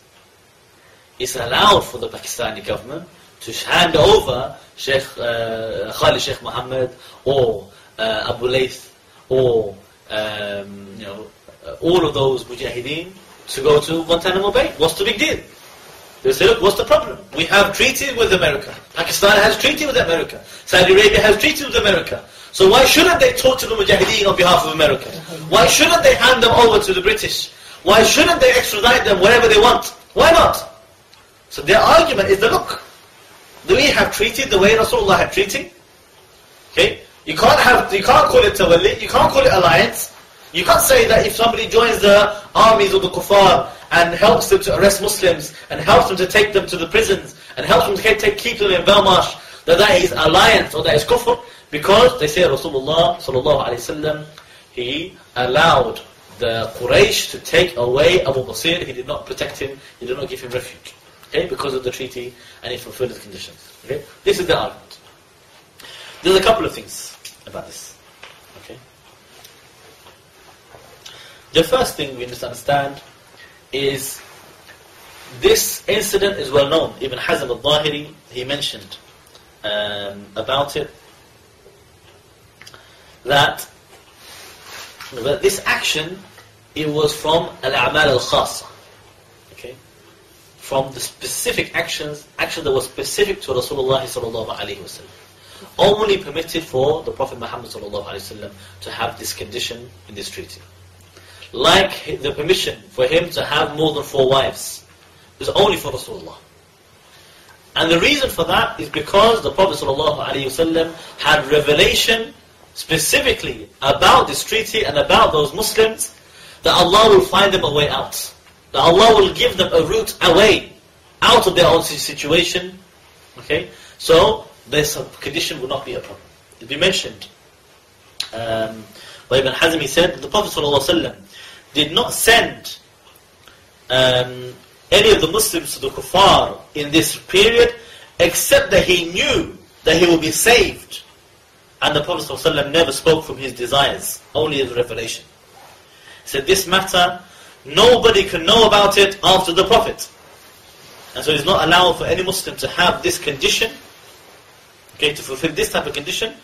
It's allowed for the Pakistani government to hand over Sheikh uh, Khalid Sheikh Mohammed or uh, Abu Layth or um, you know uh, all of those mujahideen to go to Guantanamo Bay. What's the big deal? They say, look, what's the problem? We have treaties with America. Pakistan has treaty with America. Saudi Arabia has treaty with America. So why shouldn't they talk to the Mujahideen on behalf of America? Why shouldn't they hand them over to the British? Why shouldn't they extradite them wherever they want? Why not? So their argument is that, look, do we have treaty the way Rasulullah had treaty? Okay? You can't have, you can't call it tawalli, you can't call it alliance. You can't say that if somebody joins the armies of the kuffar and helps them to arrest Muslims and helps them to take them to the prisons and helps them to take, keep them in Belmarsh, that that is alliance or that is kufr because they say Rasulullah sallallahu alaihi wasallam he allowed the Quraysh to take away Abu Basir. He did not protect him. He did not give him refuge. Okay, because of the treaty and he fulfilled the conditions. Okay, this is the argument. There's a couple of things about this. Okay. The first thing we must understand is this incident is well known. Ibn Hazm al-Zahiri, he mentioned um, about it that, that this action, it was from al-a'mal al-khasa. Okay? From the specific actions, action that was specific to Rasulullah sallallahu alayhi wasallam. Only permitted for the Prophet Muhammad sallallahu wasallam to have this condition in this treaty like the permission for him to have more than four wives is only for Rasulullah. And the reason for that is because the Prophet ﷺ had revelation specifically about this treaty and about those Muslims that Allah will find them a way out. That Allah will give them a route away out of their own situation. Okay? So, this condition will not be a problem. It'll be mentioned. Um, Ibn Hazm, he said, the Prophet ﷺ did not send um, any of the Muslims to the kuffar in this period except that he knew that he will be saved. And the Prophet ﷺ never spoke from his desires, only his revelation. He said, this matter, nobody can know about it after the Prophet. And so it's not allowed for any Muslim to have this condition, okay, to fulfill this type of condition,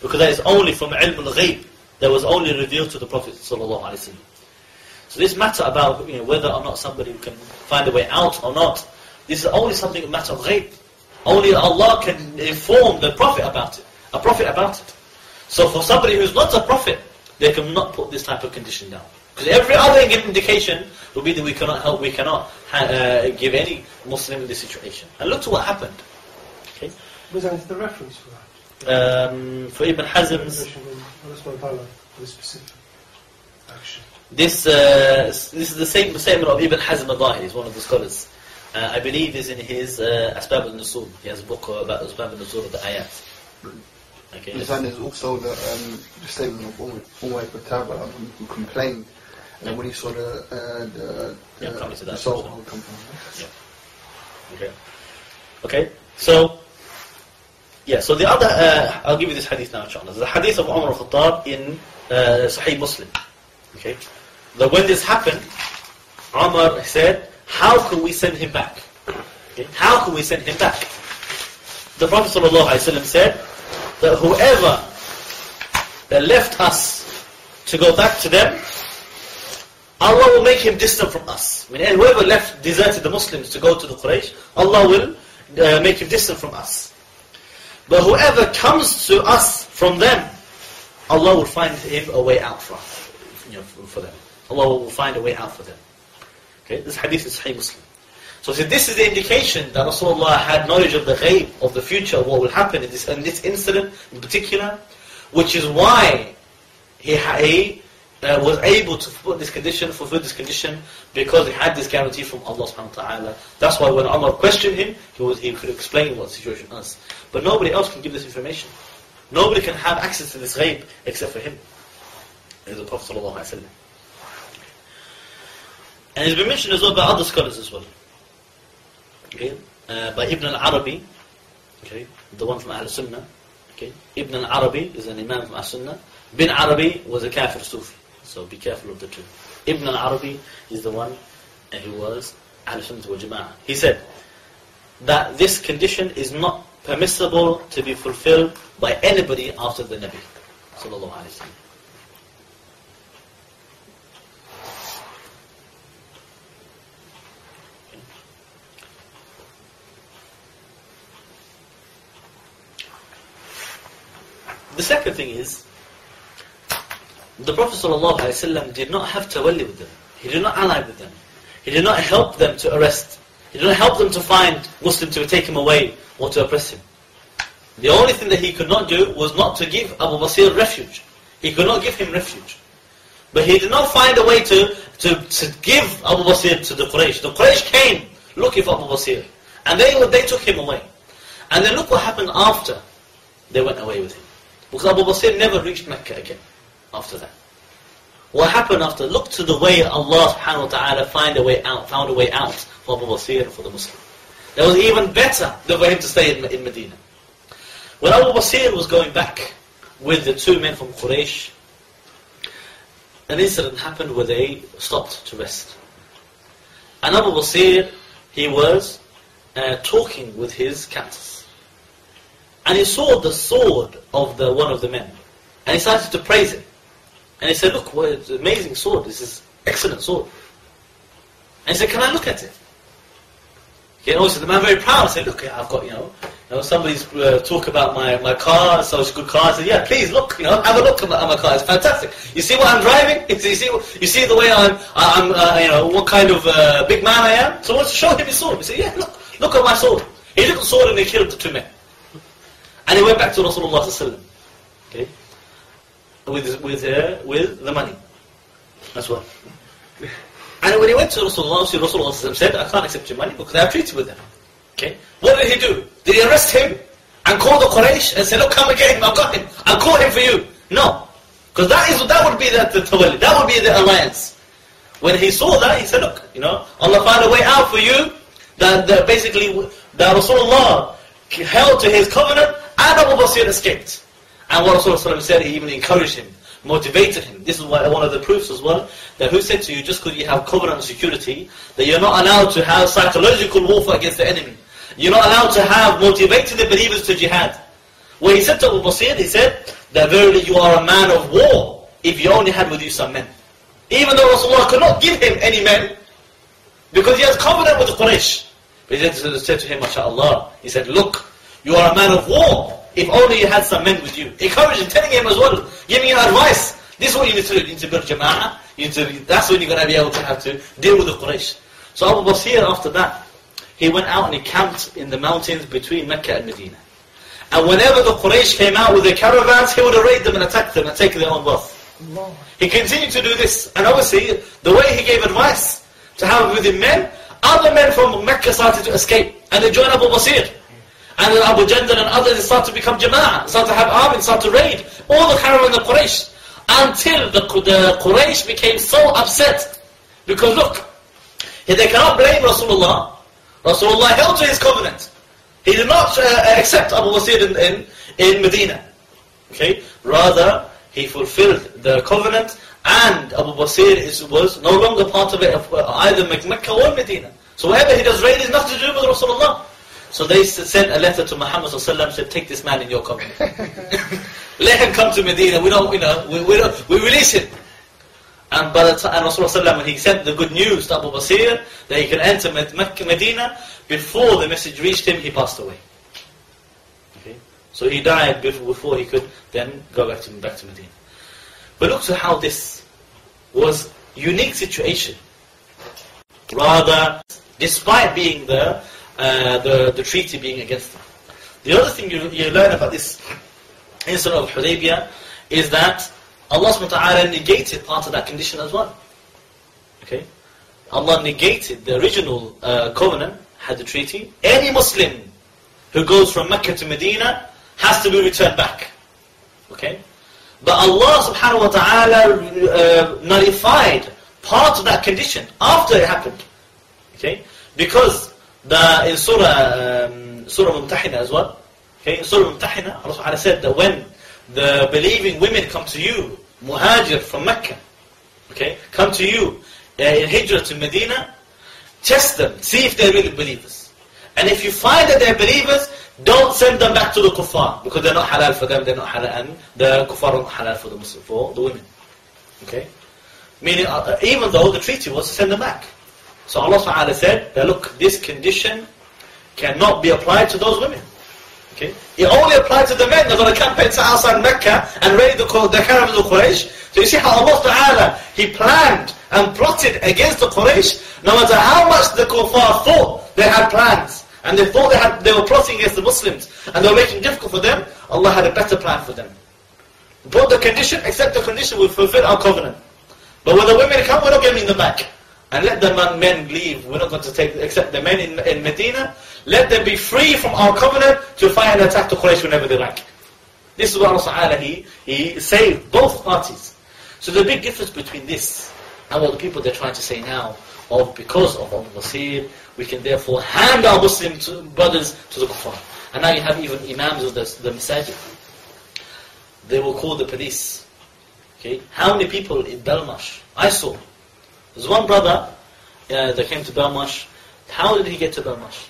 because that is only from ilm al-ghayb, that was only revealed to the Prophet ﷺ. So this matter about you know, whether or not somebody can find a way out or not, this is only something a matter of ghaib. Only Allah can inform the Prophet about it, a Prophet about it. So for somebody who's not a Prophet, they cannot put this type of condition down. Because every other indication will be that we cannot help, we cannot uh, give any Muslim in this situation. And look to what happened. Okay? Was that the reference for that? Um, for Ibn Hazm's... Specific action. This uh, this is the same statement of Ibn Hazm al-Zahiri, he's one of the scholars. Uh, I believe is in his uh, Asbab al-Nuzul. He has a book about Asbab al-Nuzul of the ayat. Okay, and there's also the, um, the statement of Umar ibn Tabba who complained and yeah. when he saw the, uh, the, the, yeah, the soul come from. Yeah. Okay. Okay. So, yeah, so the other, uh, I'll give you this hadith now, inshallah. The hadith of Umar al-Khattab in uh, Sahih Muslim. Okay that when this happened, Umar said, how can we send him back? Okay? How can we send him back? The Prophet ﷺ said that whoever that left us to go back to them, Allah will make him distant from us. I mean, whoever left, deserted the Muslims to go to the Quraysh, Allah will uh, make him distant from us. But whoever comes to us from them, Allah will find him a way out you know, for them. Allah will find a way out for them. Okay, this hadith is Sahih Muslim. So see, this is the indication that Rasulullah had knowledge of the ghaib, of the future, what will happen in this, in this incident in particular, which is why he, he uh, was able to put this condition, fulfill this condition, because he had this guarantee from Allah subhanahu wa ta'ala. That's why when Allah questioned him, he, was, he could explain what the situation was. But nobody else can give this information. Nobody can have access to this ghaib except for him. The Prophet sallallahu alaihi wasallam. And it's been mentioned as well by other scholars as well. Okay, uh, by Ibn al-Arabi, okay, the one from Ahl Sunnah. Okay, Ibn al-Arabi is an Imam from Ahl Sunnah. Bin Arabi was a kafir Sufi, so be careful of the two. Ibn al-Arabi is the one uh, who was Ahl Sunnah wal Jama'ah. He said that this condition is not permissible to be fulfilled by anybody after the Nabi. Sallallahu Alaihi Wasallam. The second thing is, the Prophet ﷺ did not have tawalli with them. He did not ally with them. He did not help them to arrest. He did not help them to find Muslims to take him away or to oppress him. The only thing that he could not do was not to give Abu Basir refuge. He could not give him refuge. But he did not find a way to, to, to give Abu Basir to the Quraysh. The Quraysh came looking for Abu Basir. And they, they took him away. And then look what happened after they went away with him. Because Abu Basir never reached Mecca again after that. What happened after? Look to the way Allah subhanahu wa ta'ala find a way out, found a way out for Abu Basir and for the Muslim. That was even better than for him to stay in, in Medina. When Abu Basir was going back with the two men from Quraysh, an incident happened where they stopped to rest. And Abu Basir, he was uh, talking with his captors. And he saw the sword of the one of the men. And he started to praise it. And he said, look, what an amazing sword. This is excellent sword. And he said, can I look at it? You know, so the man very proud said, look, I've got, you know, you know somebody's uh, talk about my, my car, so it's a good car. I said, yeah, please look, you know, have a look at my, at my car. It's fantastic. You see what I'm driving? You see, you see the way I'm, I'm uh, you know, what kind of uh, big man I am? So I want to show him his sword. He said, yeah, look, look at my sword. He took the sword and he killed the two men. And he went back to Rasulullah okay, with, with, uh, with the money. That's what. And when he went to Rasulullah, Rasulullah said, I can't accept your money because I have treated with them. Okay? What did he do? Did he arrest him and call the Quraysh and say, look, come him, I've got him, I'll call him for you? No. Because that is that would be the, the tawalli, that would be the alliance. When he saw that, he said, look, you know, Allah found a way out for you, that, that basically, that Rasulullah held to his covenant, and Abu Basir escaped. And what Rasulullah said, he even encouraged him, motivated him. This is one of the proofs as well, that who said to you, just because you have covenant and security, that you're not allowed to have psychological warfare against the enemy. You're not allowed to have motivated the believers to jihad. When he said to Abu Basir, he said, that verily you are a man of war, if you only had with you some men. Even though Rasulullah could not give him any men, because he has covenant with the Quraysh. But he said to him, MashaAllah, he said, look, you are a man of war, if only you had some men with you. Encouraging, telling him as well, giving him advice. This is what you need to do. You need to build jama'ah. You need to, that's when you're going to be able to have to deal with the Quraysh. So Abu Basir, after that, he went out and he camped in the mountains between Mecca and Medina. And whenever the Quraysh came out with their caravans, he would raid them and attack them and take their own wealth. He continued to do this. And obviously, the way he gave advice to have with him men, other men from Mecca started to escape. And they joined Abu Basir. And then Abu Jandal and others started to become jama'ah, started to have armies, started to raid all the caravan of Quraysh. Until the, the Quraysh became so upset. Because look, they cannot blame Rasulullah. Rasulullah held to his covenant. He did not uh, accept Abu Basir in, in, in Medina. Okay? Rather, he fulfilled the covenant and Abu Basir is, was no longer part of it, of either Mecca or Medina. So whatever he does raid is nothing to do with Rasulullah. So they sent a letter to Muhammad sallallahu said, take this man in your company. Let him come to Medina. We don't, you know, we, we, don't, we release him. And by the time, and Rasulullah when he sent the good news to Abu Basir, that he can enter Mecca, Medina, before the message reached him, he passed away. Okay? So he died before, before he could then go back to, back to Medina. But look to how this was unique situation. Rather, despite being the, uh, the, the treaty being against them. The other thing you, you learn about this incident of Hudaybiyah is that Allah subhanahu wa ta'ala negated part of that condition as well. Okay? Allah negated the original uh, covenant, had the treaty. Any Muslim who goes from Mecca to Medina has to be returned back. Okay? But Allah subhanahu wa ta'ala uh, nullified part of that condition after it happened. Okay? Because the, in Surah, um, Surah Mumtahina as well, okay, in Surah Mumtahina, Allah subhanahu said that when the believing women come to you, muhajir from Mecca, okay, come to you uh, in hijrah to Medina, test them, see if they're really believers. And if you find that they're believers, don't send them back to the kuffar, because they're not halal for them, they're not halal, and the kuffar are not halal for the Muslim, for the women. Okay? Meaning, uh, even though the treaty was to send them back. So Allah Subhanahu said that look, this condition cannot be applied to those women. Okay? It only applies to the men. They're going to camp outside Mecca and raid the, the caravans of Quraysh. So you see how Allah Ta'ala, He planned and plotted against the Quraysh, no matter how much the kuffar thought they had plans, and they thought they, had, they were plotting against the Muslims, and they were making difficult for them, Allah had a better plan for them. Put the condition, accept the condition, we fulfill our covenant. But when the women come, we're not giving them back. And let the men leave. We're not going to take, accept the men in, in Medina. Let them be free from our covenant to fight and attack the Quraysh whenever they like. This is what Allah Ta'ala, he, he saved both parties. So the big difference between this and what the people they're trying to say now, of because of Abu Basir, we can therefore hand our Muslim to, brothers to the kuffar. And now you have even imams of the, the masajid. They will call the police. Okay, How many people in Belmarsh? I saw. There's one brother uh, that came to Belmarsh. How did he get to Belmarsh?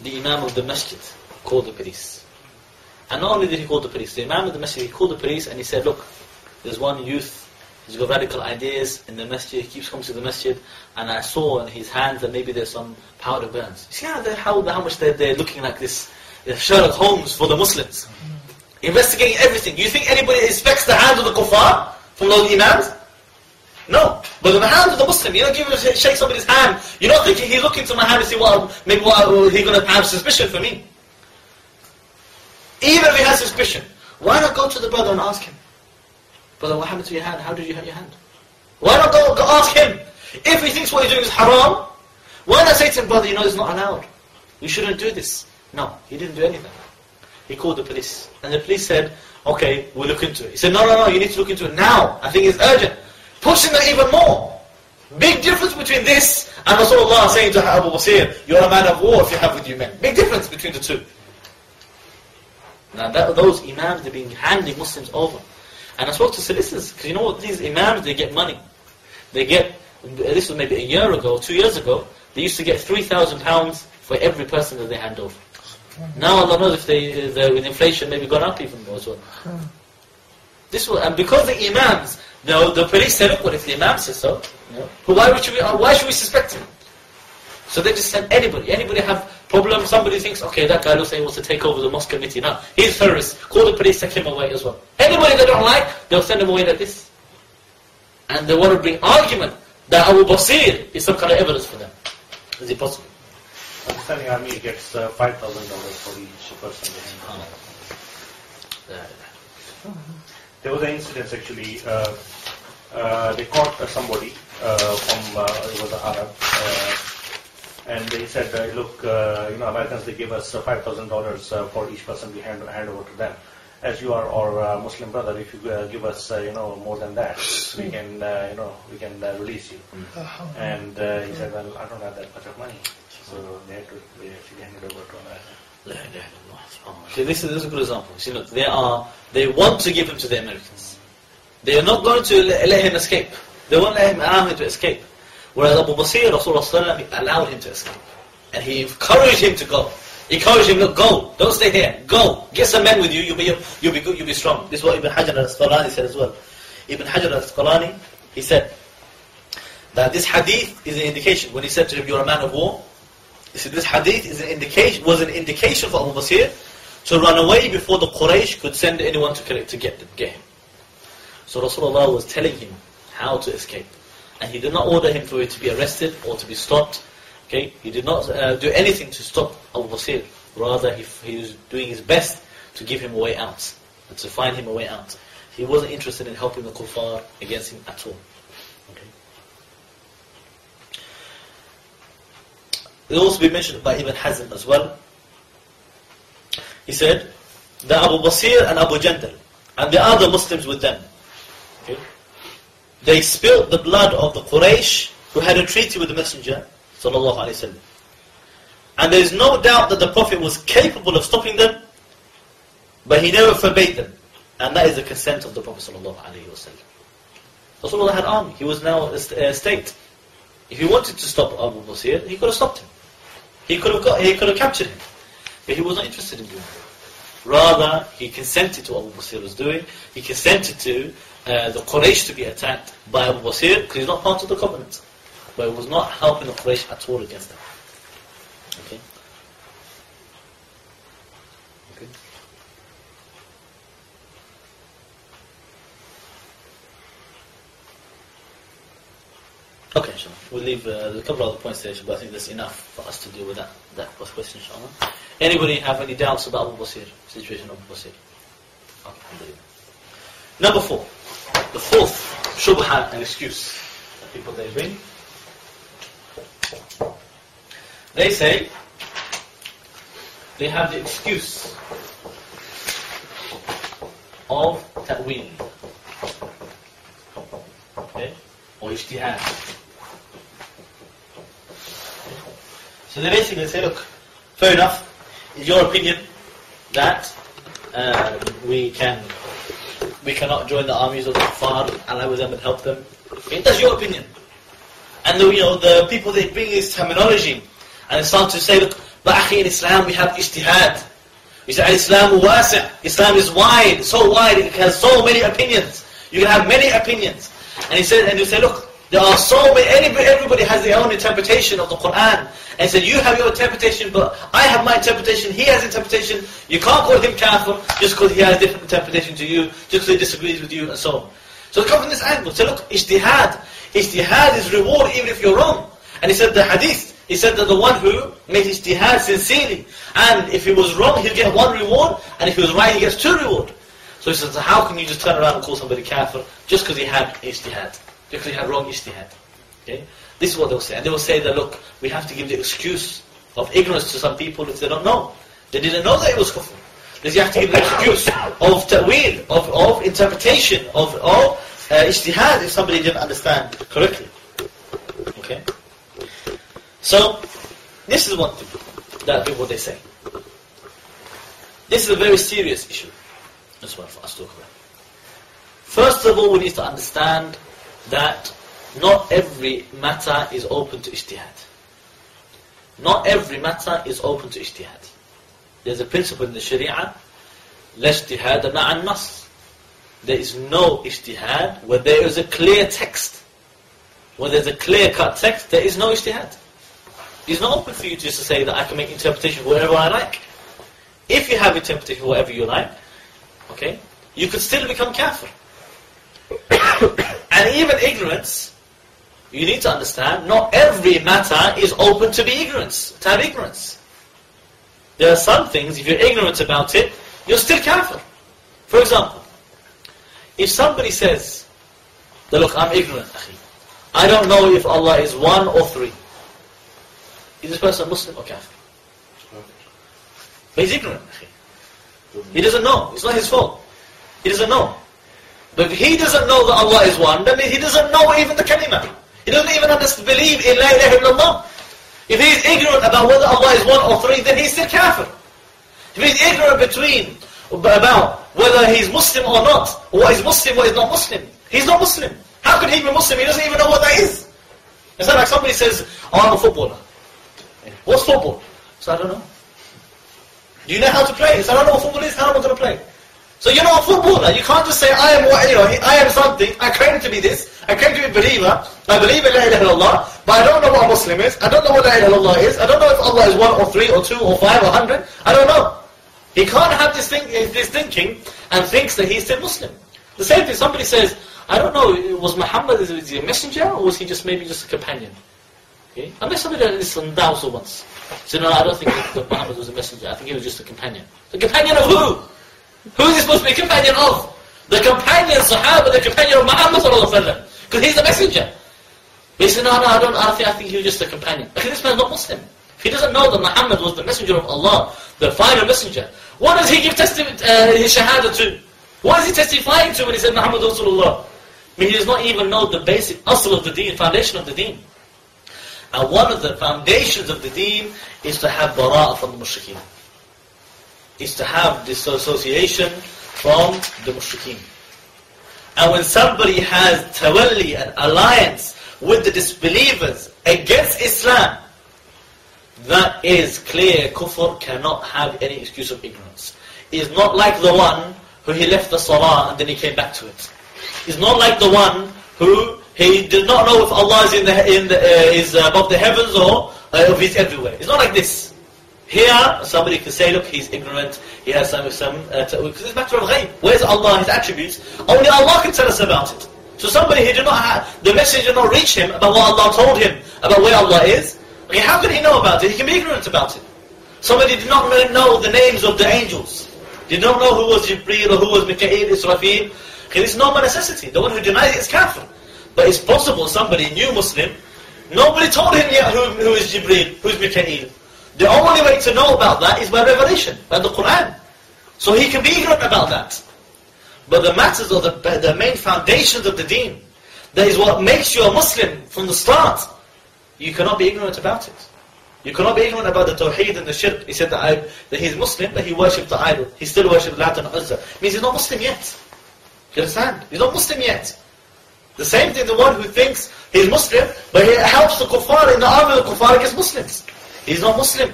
The imam of the masjid called the police. And not only did he call the police, the imam of the masjid, he called the police and he said, look, there's one youth He's got radical ideas in the masjid. He keeps coming to the masjid, and I saw in his hands that maybe there's some powder burns. You see how, how, how much they're, they're looking like this Sherlock Holmes for the Muslims. Investigating everything. You think anybody inspects the hands of the kuffar from those imams? No. But in the hands of the Muslim, you don't give him, shake somebody's hand. You're not thinking he's looking to my hand to see what, maybe what, he's going to have suspicion for me. Even if he has suspicion, why not go to the brother and ask him? Brother, what happened to your hand? How did you hurt your hand? Why not go, go ask him? If he thinks what he's doing is haram, why not say to him, brother, you know it's not allowed. You shouldn't do this. No, he didn't do anything. He called the police. And the police said, okay, we'll look into it. He said, no, no, no, you need to look into it now. I think it's urgent. Pushing that even more. Big difference between this and Rasulullah saying to Abu Basir, you're a man of war if you have with you men. Big difference between the two. Now that, those imams, they're being handing Muslims over. And I spoke to solicitors, because you know what, these imams, they get money. They get, this was maybe a year ago, two years ago, they used to get £3,000 for every person that they hand over. Now Allah knows if they, uh, with inflation, maybe gone up even more as well. Hmm. This was, and because the imams, the, the police said, look, what if the imam says so? You why, should we, why should we suspect him? So they just send anybody. Anybody have problem? Somebody thinks, okay, that guy looks like he wants to take over the mosque committee. Now, he's a terrorist. Call the police, take him away as well. Anybody they don't like, they'll send him away like this. And they want to bring argument that Abu Basir is some kind of evidence for them. Is it possible? Pakistani army gets uh, $5,000 for each person. There was an incident actually. Uh, uh, they caught somebody uh, from, uh, it was an Arab, uh, and they said, uh, look, uh, you know, Americans, they give us uh, $5,000 uh, for each person we hand, hand over to them. As you are our uh, Muslim brother, if you uh, give us, you know, more than that, we can, you know, we can release you. And he said, well, I don't have that much of money. So they had to, they actually handed over to America. Okay, this is, a good example. See, look, they are, they want to give him to the Americans. They are not going to let him escape. They won't let him allow him to escape. Whereas Abu Basir, Rasulullah allowed him to escape. And he encouraged him to go. He encouraged him, look, go. Don't stay here. Go. Get some men with you. You'll be, you'll be good. You'll be strong. This is what Ibn Hajar al-Asqalani said as well. Ibn Hajar al-Asqalani, he said that this hadith is an indication. When he said to him, you're a man of war, this hadith is an indication, was an indication for Abu Basir to run away before the Quraysh could send anyone to, to get, get him. So Rasulullah was telling him how to escape. and he did not order him for it to be arrested or to be stopped. Okay, he did not uh, do anything to stop Abu Basir. Rather, he, he was doing his best to give him a way out, and to find him a way out. He wasn't interested in helping the kuffar against him at all. It will also be mentioned by Ibn Hazm as well. He said that Abu Basir and Abu Jandal and the other Muslims with them, okay, they spilled the blood of the Quraysh who had a treaty with the Messenger sallallahu wasallam. And there is no doubt that the Prophet was capable of stopping them, but he never forbade them. And that is the consent of the Prophet sallallahu alaihi wasallam. Rasulullah had army. He was now a state. If he wanted to stop Abu Basir, he could have stopped him. He could have got, he could have captured him. But he was not interested in doing that. Rather, he consented to what Abu Basir was doing. He consented to uh, the Quraysh to be attacked by Abu Basir because he's not part of the covenant. But he was not helping the Quraysh at all against them. Okay. Okay, inshallah. We'll leave uh, a couple of other points there, but I think that's enough for us to deal with that, that question, inshallah. Anybody have any doubts about Abu Basir, situation of Abu Basir? Okay, Number four. The fourth shubha and excuse that people they bring. They say they have the excuse of ta'wil. Okay? Or ijtihad. So they basically say, look, fair enough, is your opinion that uh, we can we cannot join the armies of the kuffar, ally with them and help them. Okay, that's your opinion. And the, you know, the people they bring this terminology and they start to say, look, in Islam we have ijtihad. We say, Islam Islam is wide, so wide, it has so many opinions. You can have many opinions. And he said, and you say, look, there are so many, everybody has their own interpretation of the Qur'an. And said, you have your interpretation, but I have my interpretation, he has interpretation. You can't call him kafir just because he has different interpretation to you, just because he disagrees with you, and so on. So come from this angle. So look, ijtihad. Ijtihad is reward even if you're wrong. And he said the hadith, he said that the one who makes ijtihad sincerely, and if he was wrong, he'll get one reward, and if he was right, he gets two reward. So he says, how can you just turn around and call somebody kafir just because he had ijtihad? Because you have wrong ijtihad. Okay? This is what they'll say. And they will say that, look, we have to give the excuse of ignorance to some people if they don't know. They didn't know that it was kufr. Then you have to give the excuse of ta'wil, of, of interpretation, of, of uh, ijtihad if somebody didn't understand correctly. Okay? So, this is one thing that what they say. This is a very serious issue. That's one for us to talk about. First of all, we need to understand that not every matter is open to ijtihad. Not every matter is open to ijtihad. There's a principle in the Sharia, لا اجتهاد مع النص. There is no ijtihad where there is a clear text. When there's a clear-cut text, there is no ijtihad. It's not open for you just to say that I can make interpretation whatever I like. If you have interpretation whatever you like, okay, you could still become kafir. And even ignorance, you need to understand, not every matter is open to be ignorance, to have ignorance. There are some things, if you're ignorant about it, you're still kafir. For example, if somebody says, look, I'm ignorant. I don't know if Allah is one or three. Is this person Muslim or kafir? But he's ignorant. He doesn't know. It's not his fault. He doesn't know. But if he doesn't know that Allah is one, then he doesn't know even the kalima. He doesn't even understand, believe in La ilaha illallah. If he's ignorant about whether Allah is one or three, then he's still kafir. If he's ignorant between, about whether he's Muslim or not, or what is Muslim, what is not Muslim, he's not Muslim. How can he be Muslim? He doesn't even know what that is. It's not like somebody says, oh, I'm a footballer. What's football? So I don't know. Do you know how to play? So I don't know what football is, how am I going to play? So you're not a footballer. You can't just say, I am what, you know, I am something, I claim to be this, I claim to be a believer, I believe in La ilaha illallah, but I don't know what a Muslim is, I don't know what La ilaha illallah is, I don't know if Allah is one or three or two or five or hundred, I don't know. He can't have this, thing, this thinking and thinks that he's still Muslim. The same thing, somebody says, I don't know, was Muhammad is he a messenger or was he just maybe just a companion? Okay? I met somebody like this in Dawsa once. So no, I don't think that Muhammad was a messenger. I think he was just a companion. The companion of who? Who is he supposed to be a companion of? The companion, Sahaba, the companion of Muhammad Because he's the messenger. But he said, no, no, I don't, I think, I think he was just a companion. Because this man's not Muslim. If he doesn't know that Muhammad was the messenger of Allah, the final messenger, what does he give testimony, uh, his shahada to? What is he testifying to when he said Muhammad Rasulullah? I mean, he does not even know the basic asl of the deen, foundation of the deen. And one of the foundations of the deen is to have bara'ah from the mushrikeen. Is to have dissociation from the mushrikeen. And when somebody has tawalli, an alliance with the disbelievers against Islam, that is clear kufr cannot have any excuse of ignorance. Is not like the one who he left the salah and then he came back to it. He's not like the one who he did not know if Allah is in the in the uh, is above the heavens or uh, if He's everywhere. It's not like this. Here, somebody can say, look, he's ignorant. He has some some uh, because it's a matter of ghaib. Where's Allah? His attributes. Only Allah can tell us about it. So somebody who did not have the message did not reach him about what Allah told him about where Allah is. Okay, how can he know about it? He can be ignorant about it. Somebody did not know the names of the angels. Did not know who was Jibreel or who was Mika'il, Israfil. This is not a necessity. The one who denies it is kafir. But it's possible somebody, new Muslim, nobody told him yet who, who is Jibreel, who is Mika'il. The only way to know about that is by revelation, by the Quran. So he can be ignorant about that. But the matters of the, the main foundations of the deen, that is what makes you a Muslim from the start. You cannot be ignorant about it. You cannot be ignorant about the Tawheed and the Shirk. He said that, I, that he's Muslim, but he worshipped the idol. He still worships Lat and Uzza. Means he's not Muslim yet. You understand? He's not Muslim yet. The same thing, the one who thinks he's Muslim, but he helps the kuffar in the army of the kuffar against Muslims. He's not Muslim.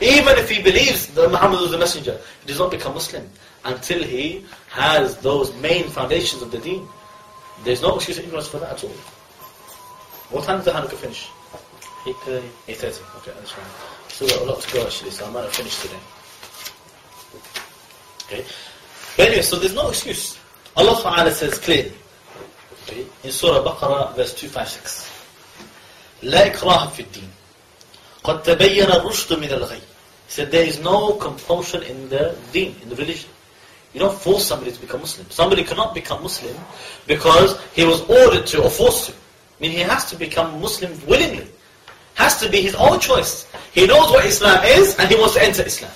Even if he believes that Muhammad was the messenger, he does not become Muslim until he has those main foundations of the deen. There's no excuse of ignorance for that at all. What time does the halaqah finish? 8.30. 8.30, okay, that's right. Still got a lot to go actually, so I might have finished today. Okay. But anyway, so there's no excuse. Allah Ta'ala says clearly okay, in Surah Baqarah verse 256 لا إكراه في الدين قد تبين الرشد من الغي He said there is no compulsion in the deen, in the religion. You don't force somebody to become Muslim. Somebody cannot become Muslim because he was ordered to or forced to. I mean, he has to become Muslim willingly. Has to be his own choice. He knows what Islam is and he wants to enter Islam.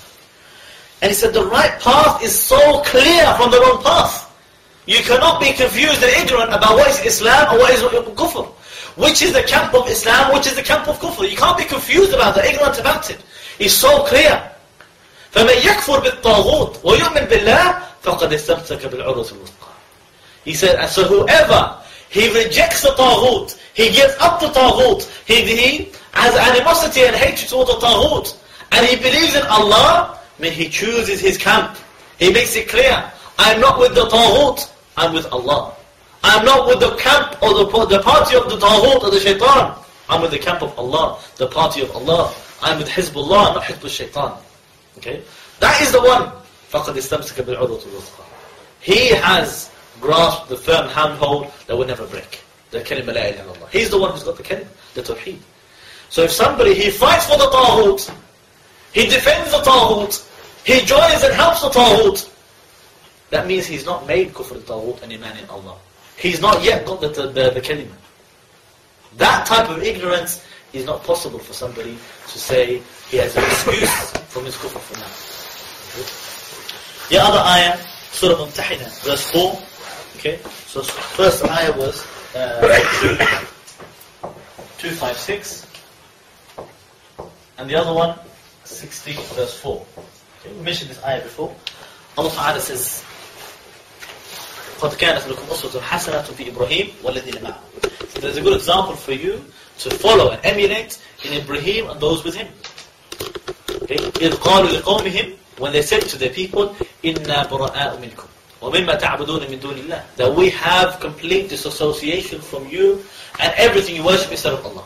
And he said the right path is so clear from the wrong path. You cannot be confused and ignorant about what is Islam or what is kufr. Which is the camp of Islam, which is the camp of kufr. You can't be confused about that, ignorant about it. It's so clear. فَمَنْ يَكْفُرْ بِالطَّاغُوتِ وَيُؤْمِنْ بِاللَّهِ فَقَدْ اسْتَمْسَكَ بِالْعُرُوةِ الْوُثْقَى He said, and so whoever, he rejects the taghut, he gives up the taghut, he, he has animosity and hatred toward the taghut, and he believes in Allah, then he chooses his camp. He makes it clear, I'm not with the taghut, I'm with Allah. I'm not with the camp or the, the party of the Taghut or the Shaitan. I'm with the camp of Allah, the party of Allah. I'm with Hizbullah, not Hizbul Shaitan. Okay? That is the one. فَقَدْ إِسْتَمْسِكَ الْوَثْقَى He has grasped the firm handhold that will never break. The kalima la ilaha illallah. He's the one who's got the kalima, the tawheed. So if somebody, he fights for the taghut, he defends the taghut, he joins and helps the taghut, that means he's not made kufr al-taghut and iman in Allah. He's not yet got the, the, the, kalima. That type of ignorance is not possible for somebody to say he has an excuse from his kufr for that. The other ayah, Surah Mumtahina, verse 4. Okay, so first ayah was uh, 256. And the other one, 60 verse 4. Okay, we mentioned this ayah before. Allah Ta'ala says, قد كانت لكم أسوة حسنة في إبراهيم والذين معه. So there's a good example for you to follow and emulate in Ibrahim and those with him. Okay? إذ قالوا لقومهم when they said to their people إنا براء منكم ومما تعبدون من دون الله that we have complete disassociation from you and everything you worship instead of Allah.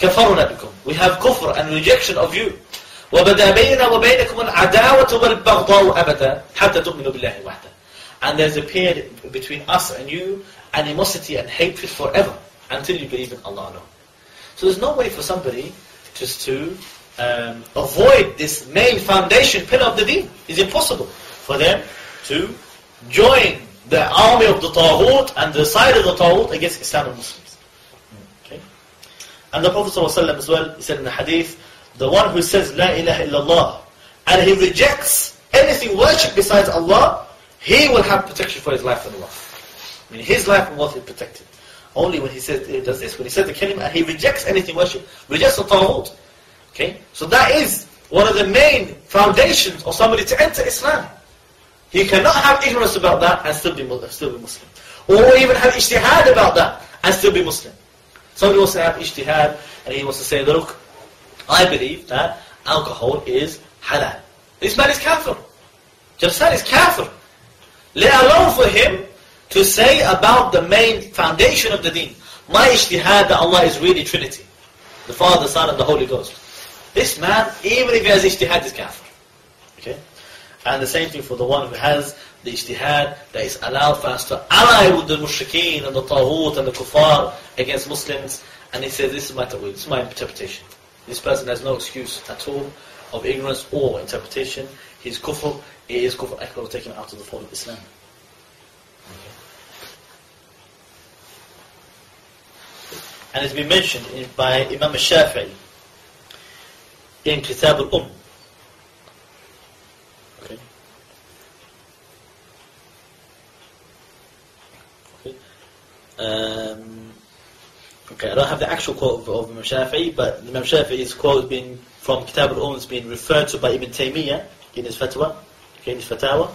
كفرنا بكم we have kufr and rejection of you وبدا بيننا وبينكم العداوة والبغضاء أبدا حتى تؤمنوا بالله وحده and there's appeared between us and you animosity and hatred forever until you believe in Allah alone. So there's no way for somebody just to um, avoid this main foundation pillar of the deen. It's impossible for them to join the army of the Taghut and the side of the Taghut against Islam and Muslims. Okay? And the Prophet ﷺ as well, he said in the hadith, the one who says La ilaha illallah and he rejects anything worshipped besides Allah, he will have protection for his life and wealth. I mean, his life and wealth is protected. Only when he says, he does this, when he says the kalima he rejects anything worshipped, rejects the Taghut. Okay? So that is one of the main foundations of somebody to enter Islam. He cannot have ignorance about that and still be, uh, still be Muslim. Or even have ijtihad about that and still be Muslim. Somebody wants to have ijtihad and he wants to say, look, I believe that alcohol is halal. This man is kafir. Jafsan is kafir. Let alone for him to say about the main foundation of the deen. My ijtihad that Allah is really Trinity. The Father, Son and the Holy Ghost. This man, even if he has ijtihad, is kafir. Okay? And the same thing for the one who has the ijtihad that is allowed for us to ally with the mushrikeen and the taghut and the kuffar against Muslims. And he says, this is my ta'wil, this is my interpretation. This person has no excuse at all of ignorance or interpretation. His kufr, it is kufr akbar, taken out of the fold of Islam. And it's been mentioned in, by Imam al-Shafi'i in Kitab al-Umm. Okay. Okay. Um, okay, I don't have the actual quote of, of Imam Shafi'i, but Imam Shafi'i's quote has been from Kitab al-Umm has been referred to by Ibn Taymiyyah in his fatwa, in his fatawa.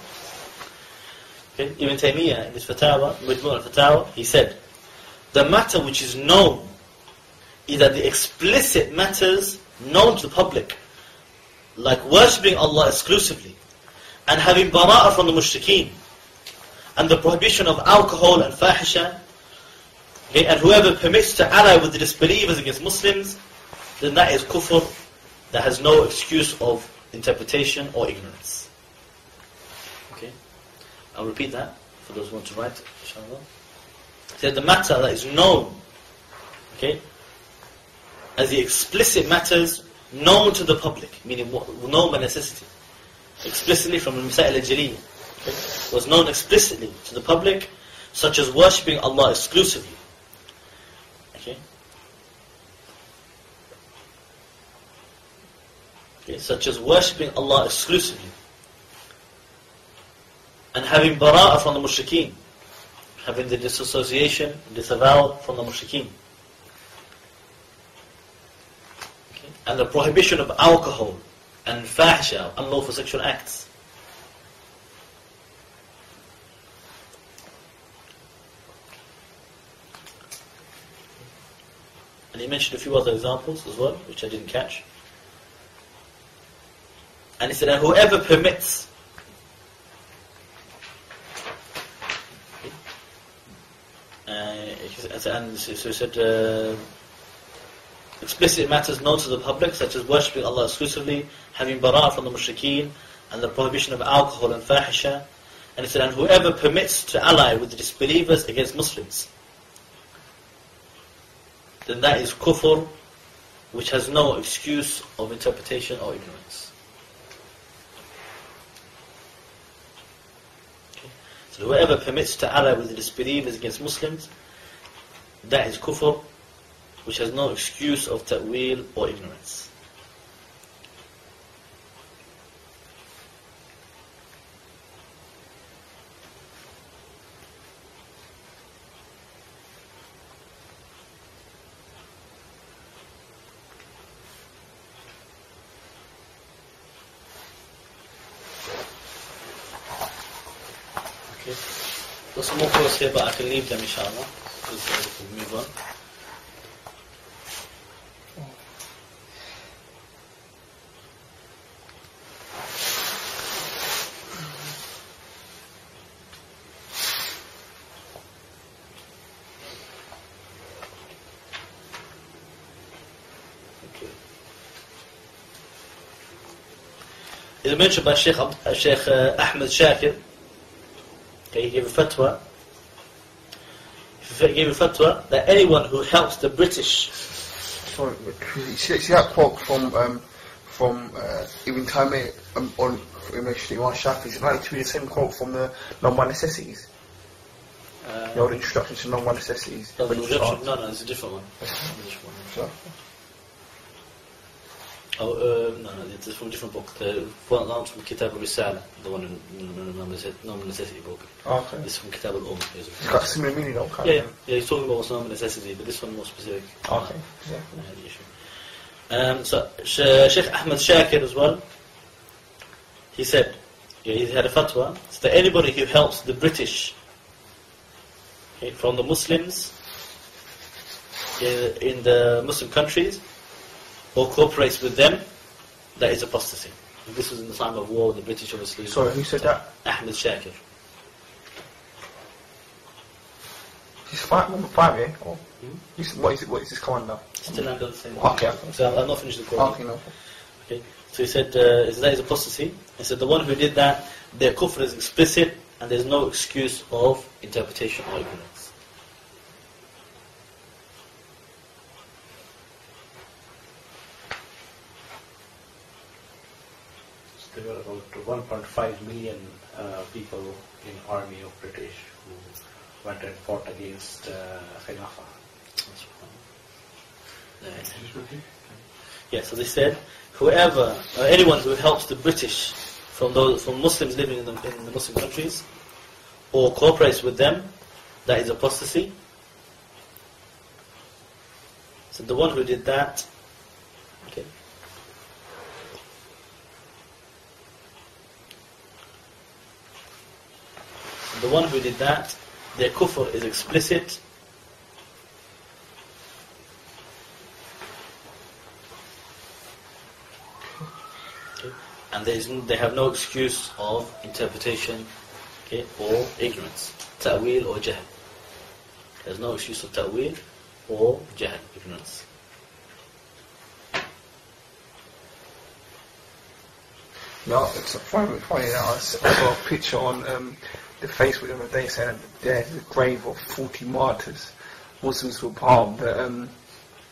Okay, Ibn Taymiyyah in his Majmu' al-Fatawa, he said, the matter which is known is that the explicit matters known to the public, like worshipping Allah exclusively, and having bara'ah from the mushrikeen, and the prohibition of alcohol and fahisha, okay, and whoever permits to ally with the disbelievers against Muslims, then that is kufr that has no excuse of interpretation or ignorance. I'll repeat that for those who want to write, inshallah. Said the matter that is known, okay, as the explicit matters known to the public, meaning known by necessity, explicitly from the al-Jaliyah, okay, was known explicitly to the public, such as worshipping Allah exclusively. Okay? Okay, such as worshipping Allah exclusively. And having bara'ah from the mushrikeen. Having the disassociation, disavowal from the mushrikeen. and the prohibition of alcohol and fahisha, unlawful sexual acts. And he mentioned a few other examples as well, which I didn't catch. And he said, and whoever permits uh, and so he said, uh, explicit matters known to the public, such as worshipping Allah exclusively, having bara' from the mushrikeen, and the prohibition of alcohol and fahisha. And he said, and whoever permits to ally with the disbelievers against Muslims, then that is kufr, which has no excuse of interpretation or ignorance. Okay. So whoever permits to ally with the disbelievers against Muslims, that is kufr, which has no excuse of ta'wil or ignorance. Okay. There's more quotes here, but I can leave them inshallah. Because we can move on. is mentioned by Sheikh, uh, Sheikh uh, Ahmed Shakir. Okay, he gave a fatwa. He gave a fatwa that anyone who helps the British Sorry, you see, see that quote from um, from uh, Ibn Taymiyyah um, on in relation to Imam Shafi? Is it likely to be the same quote from the non-one necessities? uh, The old introduction to non-one necessities. no, the it was Egyptian- no, no, it's a different one. It's a different one. Oh, uh, no, no, it's from a different book. The one that's from Kitab al-Risala, the one in in non-necessity book. okay. This is from Kitab al-Umm. It's got similar meaning, though, can't Yeah, yeah, yeah, he's talking about what's non-necessity, but this one more specific. Okay. I the issue. Um, so, Sheikh Ahmed Shakir as well, he said, yeah, he had a fatwa, it's that anybody who helps the British okay, from the Muslims in the Muslim countries or cooperates with them, that is apostasy. And this was in the time of war, the British obviously. Sorry, who said that? Ahmed Shakir. He's five, number five, yeah? Or, Hmm? what is it? What is his commander? Still under the same. Okay. So I've not finished the quote. Okay, no. Okay. So he said, uh, is that is apostasy. He said, the one who did that, their kufr is explicit and there's no excuse of interpretation or. 5 million uh, people in army of British who went and fought against uh, Khilafah. Yeah, so they said, whoever, uh, anyone who helps the British from those from Muslims living in the, in the Muslim countries or cooperates with them, that is apostasy. So the one who did that The one who did that, their kufr is explicit. And they have no excuse of interpretation okay, or ignorance, ta'wil or jahl. There's no excuse of ta'wil or jahl, ignorance. No, it's that I s- I saw a picture on um, the Facebook the other day saying that there's a grave of 40 martyrs. Muslims were part the, um,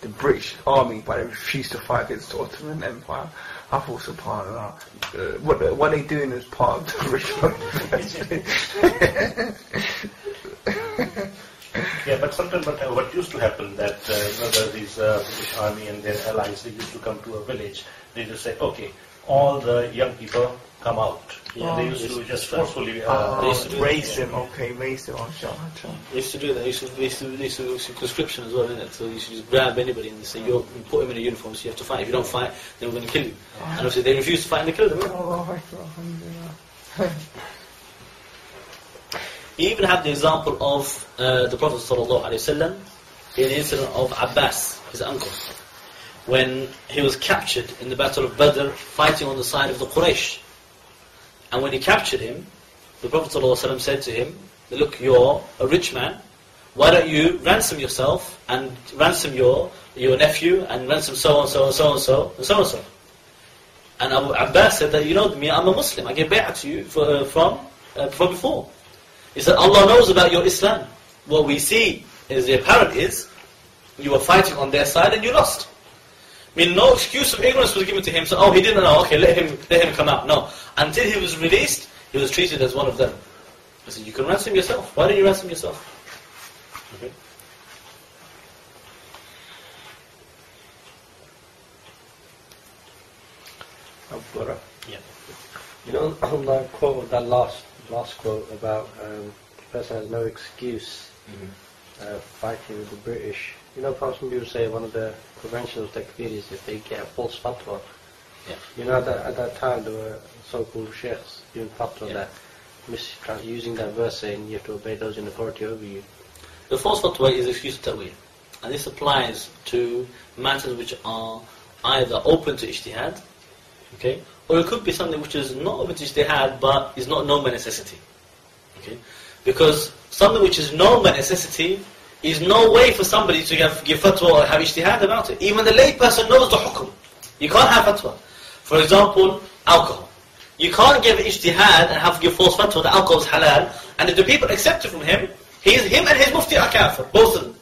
the British army, but they refused to fight against the Ottoman Empire. I thought so part of that. Uh, what, what are they doing as part of the army? Yeah, but sometimes what, uh, what used to happen that uh, you know, these uh, British army and their allies, they used to come to a village. They just say, okay, all the young people come out. Yeah. they used to just forcefully uh, Uh, They used to do raise that. them, okay, raise them on shot. They used to do that. They used to, they used to, they used to issue conscription as well, innit? So you used to just grab anybody and say, you put him in a uniform, so you have to fight. If you don't fight, then we're going to kill you. And obviously they refused to fight and they killed them. You even have the example of uh, the Prophet ﷺ in the incident of Abbas, his uncle, when he was captured in the Battle of Badr fighting on the side of the Quraysh. And when he captured him, the Prophet ﷺ said to him, look, you're a rich man, why don't you ransom yourself and ransom your, your nephew and ransom so and so and so and so and so and so. And Abu Abbas said that, you know me, I'm a Muslim, I gave bay'ah to you for, uh, from, uh, from before. He said, Allah knows about your Islam. What we see is the apparent is, you were fighting on their side and you lost. I mean, no excuse of ignorance was given to him. So, oh, he didn't know. Okay, let him let him come out. No, until he was released, he was treated as one of them. I said, you can ransom yourself. Why don't you ransom yourself? Okay. I've got it. Yeah. You know, on that quote, that last last quote about um, the person has no excuse uh, fighting with the British. You know, perhaps some people say one of the prevention of takfir is if they get a false fatwa. Yeah. You know, at that, at that time there were so-called sheikhs doing fatwa Yeah. that mis- using that verse saying you have to obey those in authority over you. The false fatwa is excuse ta'wil. And this applies to matters which are either open to ijtihad, okay, or it could be something which is not open to ijtihad but is not known by necessity. Okay? Because something which is known by necessity is no way for somebody to give, give fatwa or have ijtihad about it. Even the lay person knows the hukum. You can't have fatwa. For example, alcohol. You can't give ijtihad and have to give false fatwa that alcohol is halal And if the people accept it from him, he's, him and his mufti are kafir, both of them.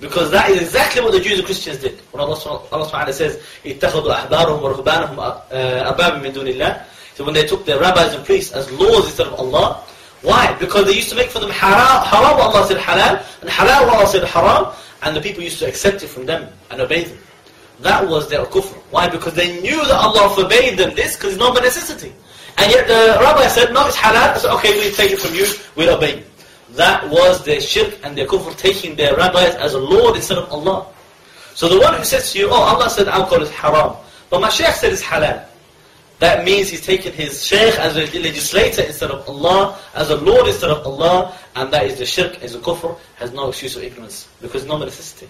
Because that is exactly what the Jews and Christians did. When Allah, subhanahu- Allah subhanahu wa ta'ala says, اتخذوا أحبارهم ورهبانهم أربابا من دون الله. So when they took their rabbis and priests as lords instead of Allah, why? Because they used to make for them haram, haram Allah said halal, and halal Allah said haram, and the people used to accept it from them and obey them. That was their kufr. Why? Because they knew that Allah forbade them this because it's not a necessity. And yet the rabbi said, no, it's halal. Said, okay, we'll take it from you, we'll obey you. That was their shirk and their kufr, taking their rabbis as a lord instead of Allah. So the one who says to you, oh, Allah said alcohol is haram, but my shaykh said it's halal. That means he's taken his shaykh as a legislator instead of Allah, as a lord instead of Allah, and that is the shirk, is a kufr, has no excuse of ignorance, because no necessity.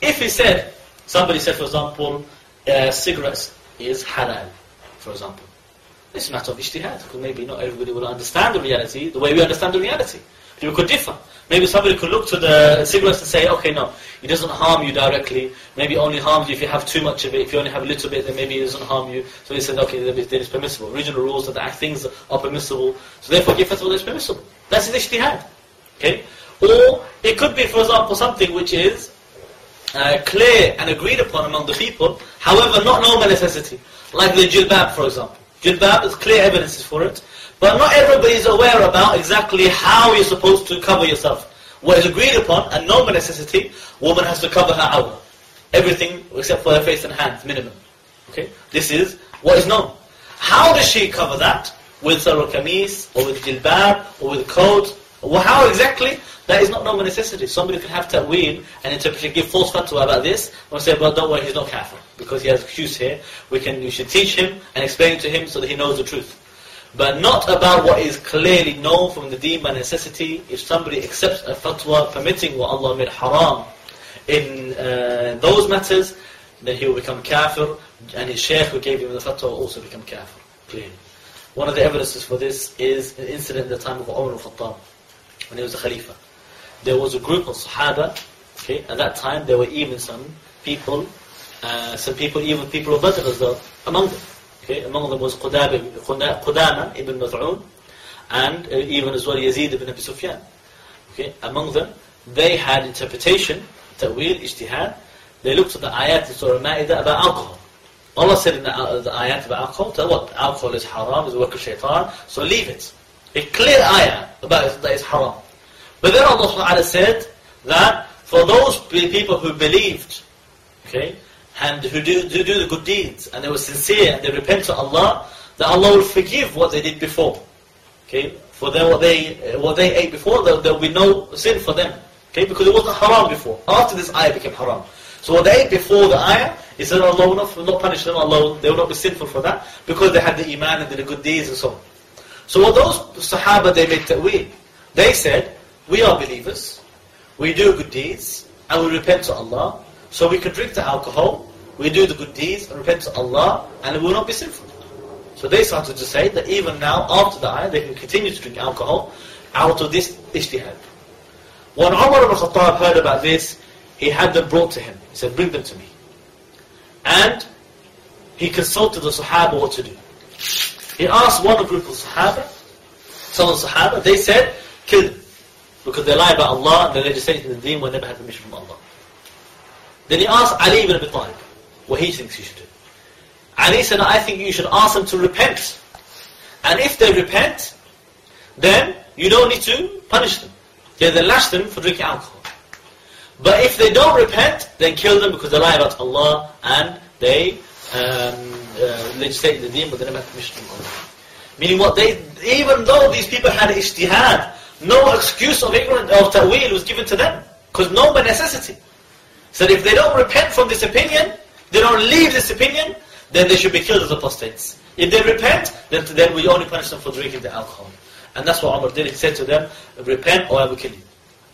If he said, somebody said for example, uh, cigarettes is halal, for example. It's a matter of ijtihad, because maybe not everybody will understand the reality the way we understand the reality. People could differ. Maybe somebody could look to the cigarettes and say, okay, no, it doesn't harm you directly. Maybe it only harms you if you have too much of it. If you only have a little bit, then maybe it doesn't harm you. So they said, okay, then it's permissible. Regional rules that things are permissible. So therefore, give fatwa that it's permissible. That's an ijtihad. Okay? Or it could be, for example, something which is uh, clear and agreed upon among the people, however, not normal necessity. Like the jilbab, for example. Jilbab, there's clear evidences for it. But not everybody is aware about exactly how you're supposed to cover yourself. What is agreed upon, and normal necessity, woman has to cover her awrah. Everything except for her face and hands, minimum. Okay? This is what is known. How does she cover that? With salwar kameez, or with jilbab, or with coat? Well, how exactly? That is not normal necessity. Somebody can have ta'wil and interpret, give false fatwa about this, and say, well, don't worry, he's not kafir, because he has excuse here. We can, you should teach him and explain to him so that he knows the truth. But not about what is clearly known from the deen by necessity. If somebody accepts a fatwa permitting what Allah made haram in uh, those matters, then he will become kafir, and his shaykh who gave him the fatwa will also become kafir, clearly. One of the evidences for this is an incident in the time of Umar al-Khattab, when he was a Khalifa. There was a group of Sahaba, okay, at that time there were even some people, uh, some people, even people of Badr as well, among them. Okay, among them was Qudama, ibn Maz'un, and uh, even as well Yazid ibn Abi Sufyan. Okay, among them, they had interpretation, ta'wil, ijtihad. They looked at the ayat in Surah Ma'idah about alcohol. Allah said in the, uh, the ayat about alcohol, tell what alcohol is haram, is work of shaitan, so leave it. A clear ayah about it, that it's haram. But then Allah said that for those people who believed, okay, and who do, do, do the good deeds, and they were sincere, and they repent to Allah, that Allah will forgive what they did before. Okay, for them, what they uh, what they ate before, there, there will be no sin for them. Okay, because it wasn't haram before. After this ayah became haram. So what they ate before the ayah, He said Allah will not, will not punish them, Allah will, they will not be sinful for that, because they had the iman and the good deeds and so on. So what those Sahaba, they made ta'weel. They said, we are believers, we do good deeds, and we repent to Allah, so we can drink the alcohol, we do the good deeds, and repent to Allah, and we will not be sinful. So they started to say that even now, after the ayah, they can continue to drink alcohol out of this ijtihad. When Umar ibn Khattab heard about this, he had them brought to him. He said, bring them to me. And he consulted the Sahaba what to do. He asked one group of Sahaba, some of the Sahaba, they said, kill them. Because they lie about Allah and they legislate in the deen when they never had permission from Allah. Then he asked Ali ibn Abi Talib what he thinks you should do. And he said, I think you should ask them to repent. And if they repent, then you don't need to punish them. Yeah, then lash them for drinking alcohol. But if they don't repent, then kill them because they lie about Allah and they um, uh, legislate the deen but they never have permission from Allah. Meaning what they, even though these people had ijtihad, no excuse of ignorance of ta'wil was given to them. Because no necessity. So if they don't repent from this opinion, they don't leave this opinion, then they should be killed as apostates. If they repent, then, then we only punish them for drinking the alcohol. And that's what Umar did. He said to them, repent or I will kill you.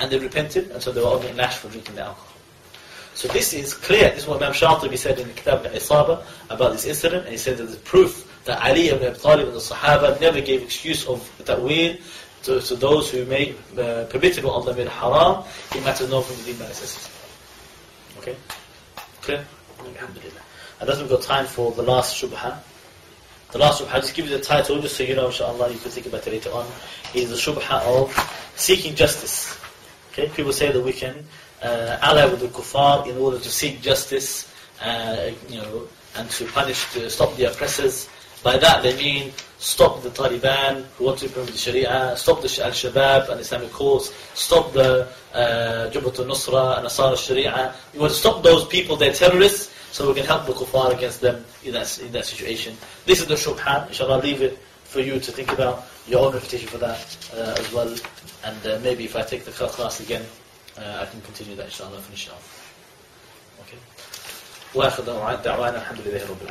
And they repented, and so they were only lashed for drinking the alcohol. So this is clear. This is what Imam Shatibi said in the Kitab al-Isaba about this incident. And he said that the proof that Ali ibn Abi Talib and the Sahaba never gave excuse of ta'wil to, to those who made uh, what Allah made haram. It matters no from the deen by necessity. Okay? Clear? Alhamdulillah. I don't we've got time for the last shubha. The last shubha, I'll just give you the title just so you know, inshallah, you can think about it later on, is the shubha of seeking justice. Okay, people say that we can uh, ally with the kuffar in order to seek justice, uh, you know, and to punish, to stop the oppressors. By that they mean stop the Taliban who want to implement the Sharia, stop the Al-Shabaab and Islamic courts, stop the uh, Jabhat al-Nusra and Ansar al-Sharia. We want to stop those people, they're terrorists, so we can help the kuffar against them in that, in that situation. This is the shubha, inshallah, I'll leave it for you to think about your own reputation for that uh, as well. And uh, maybe if I take the class again, uh, I can continue that inshallah, finish it off. Okay. وآخر دعوانا الحمد لله رب العالمين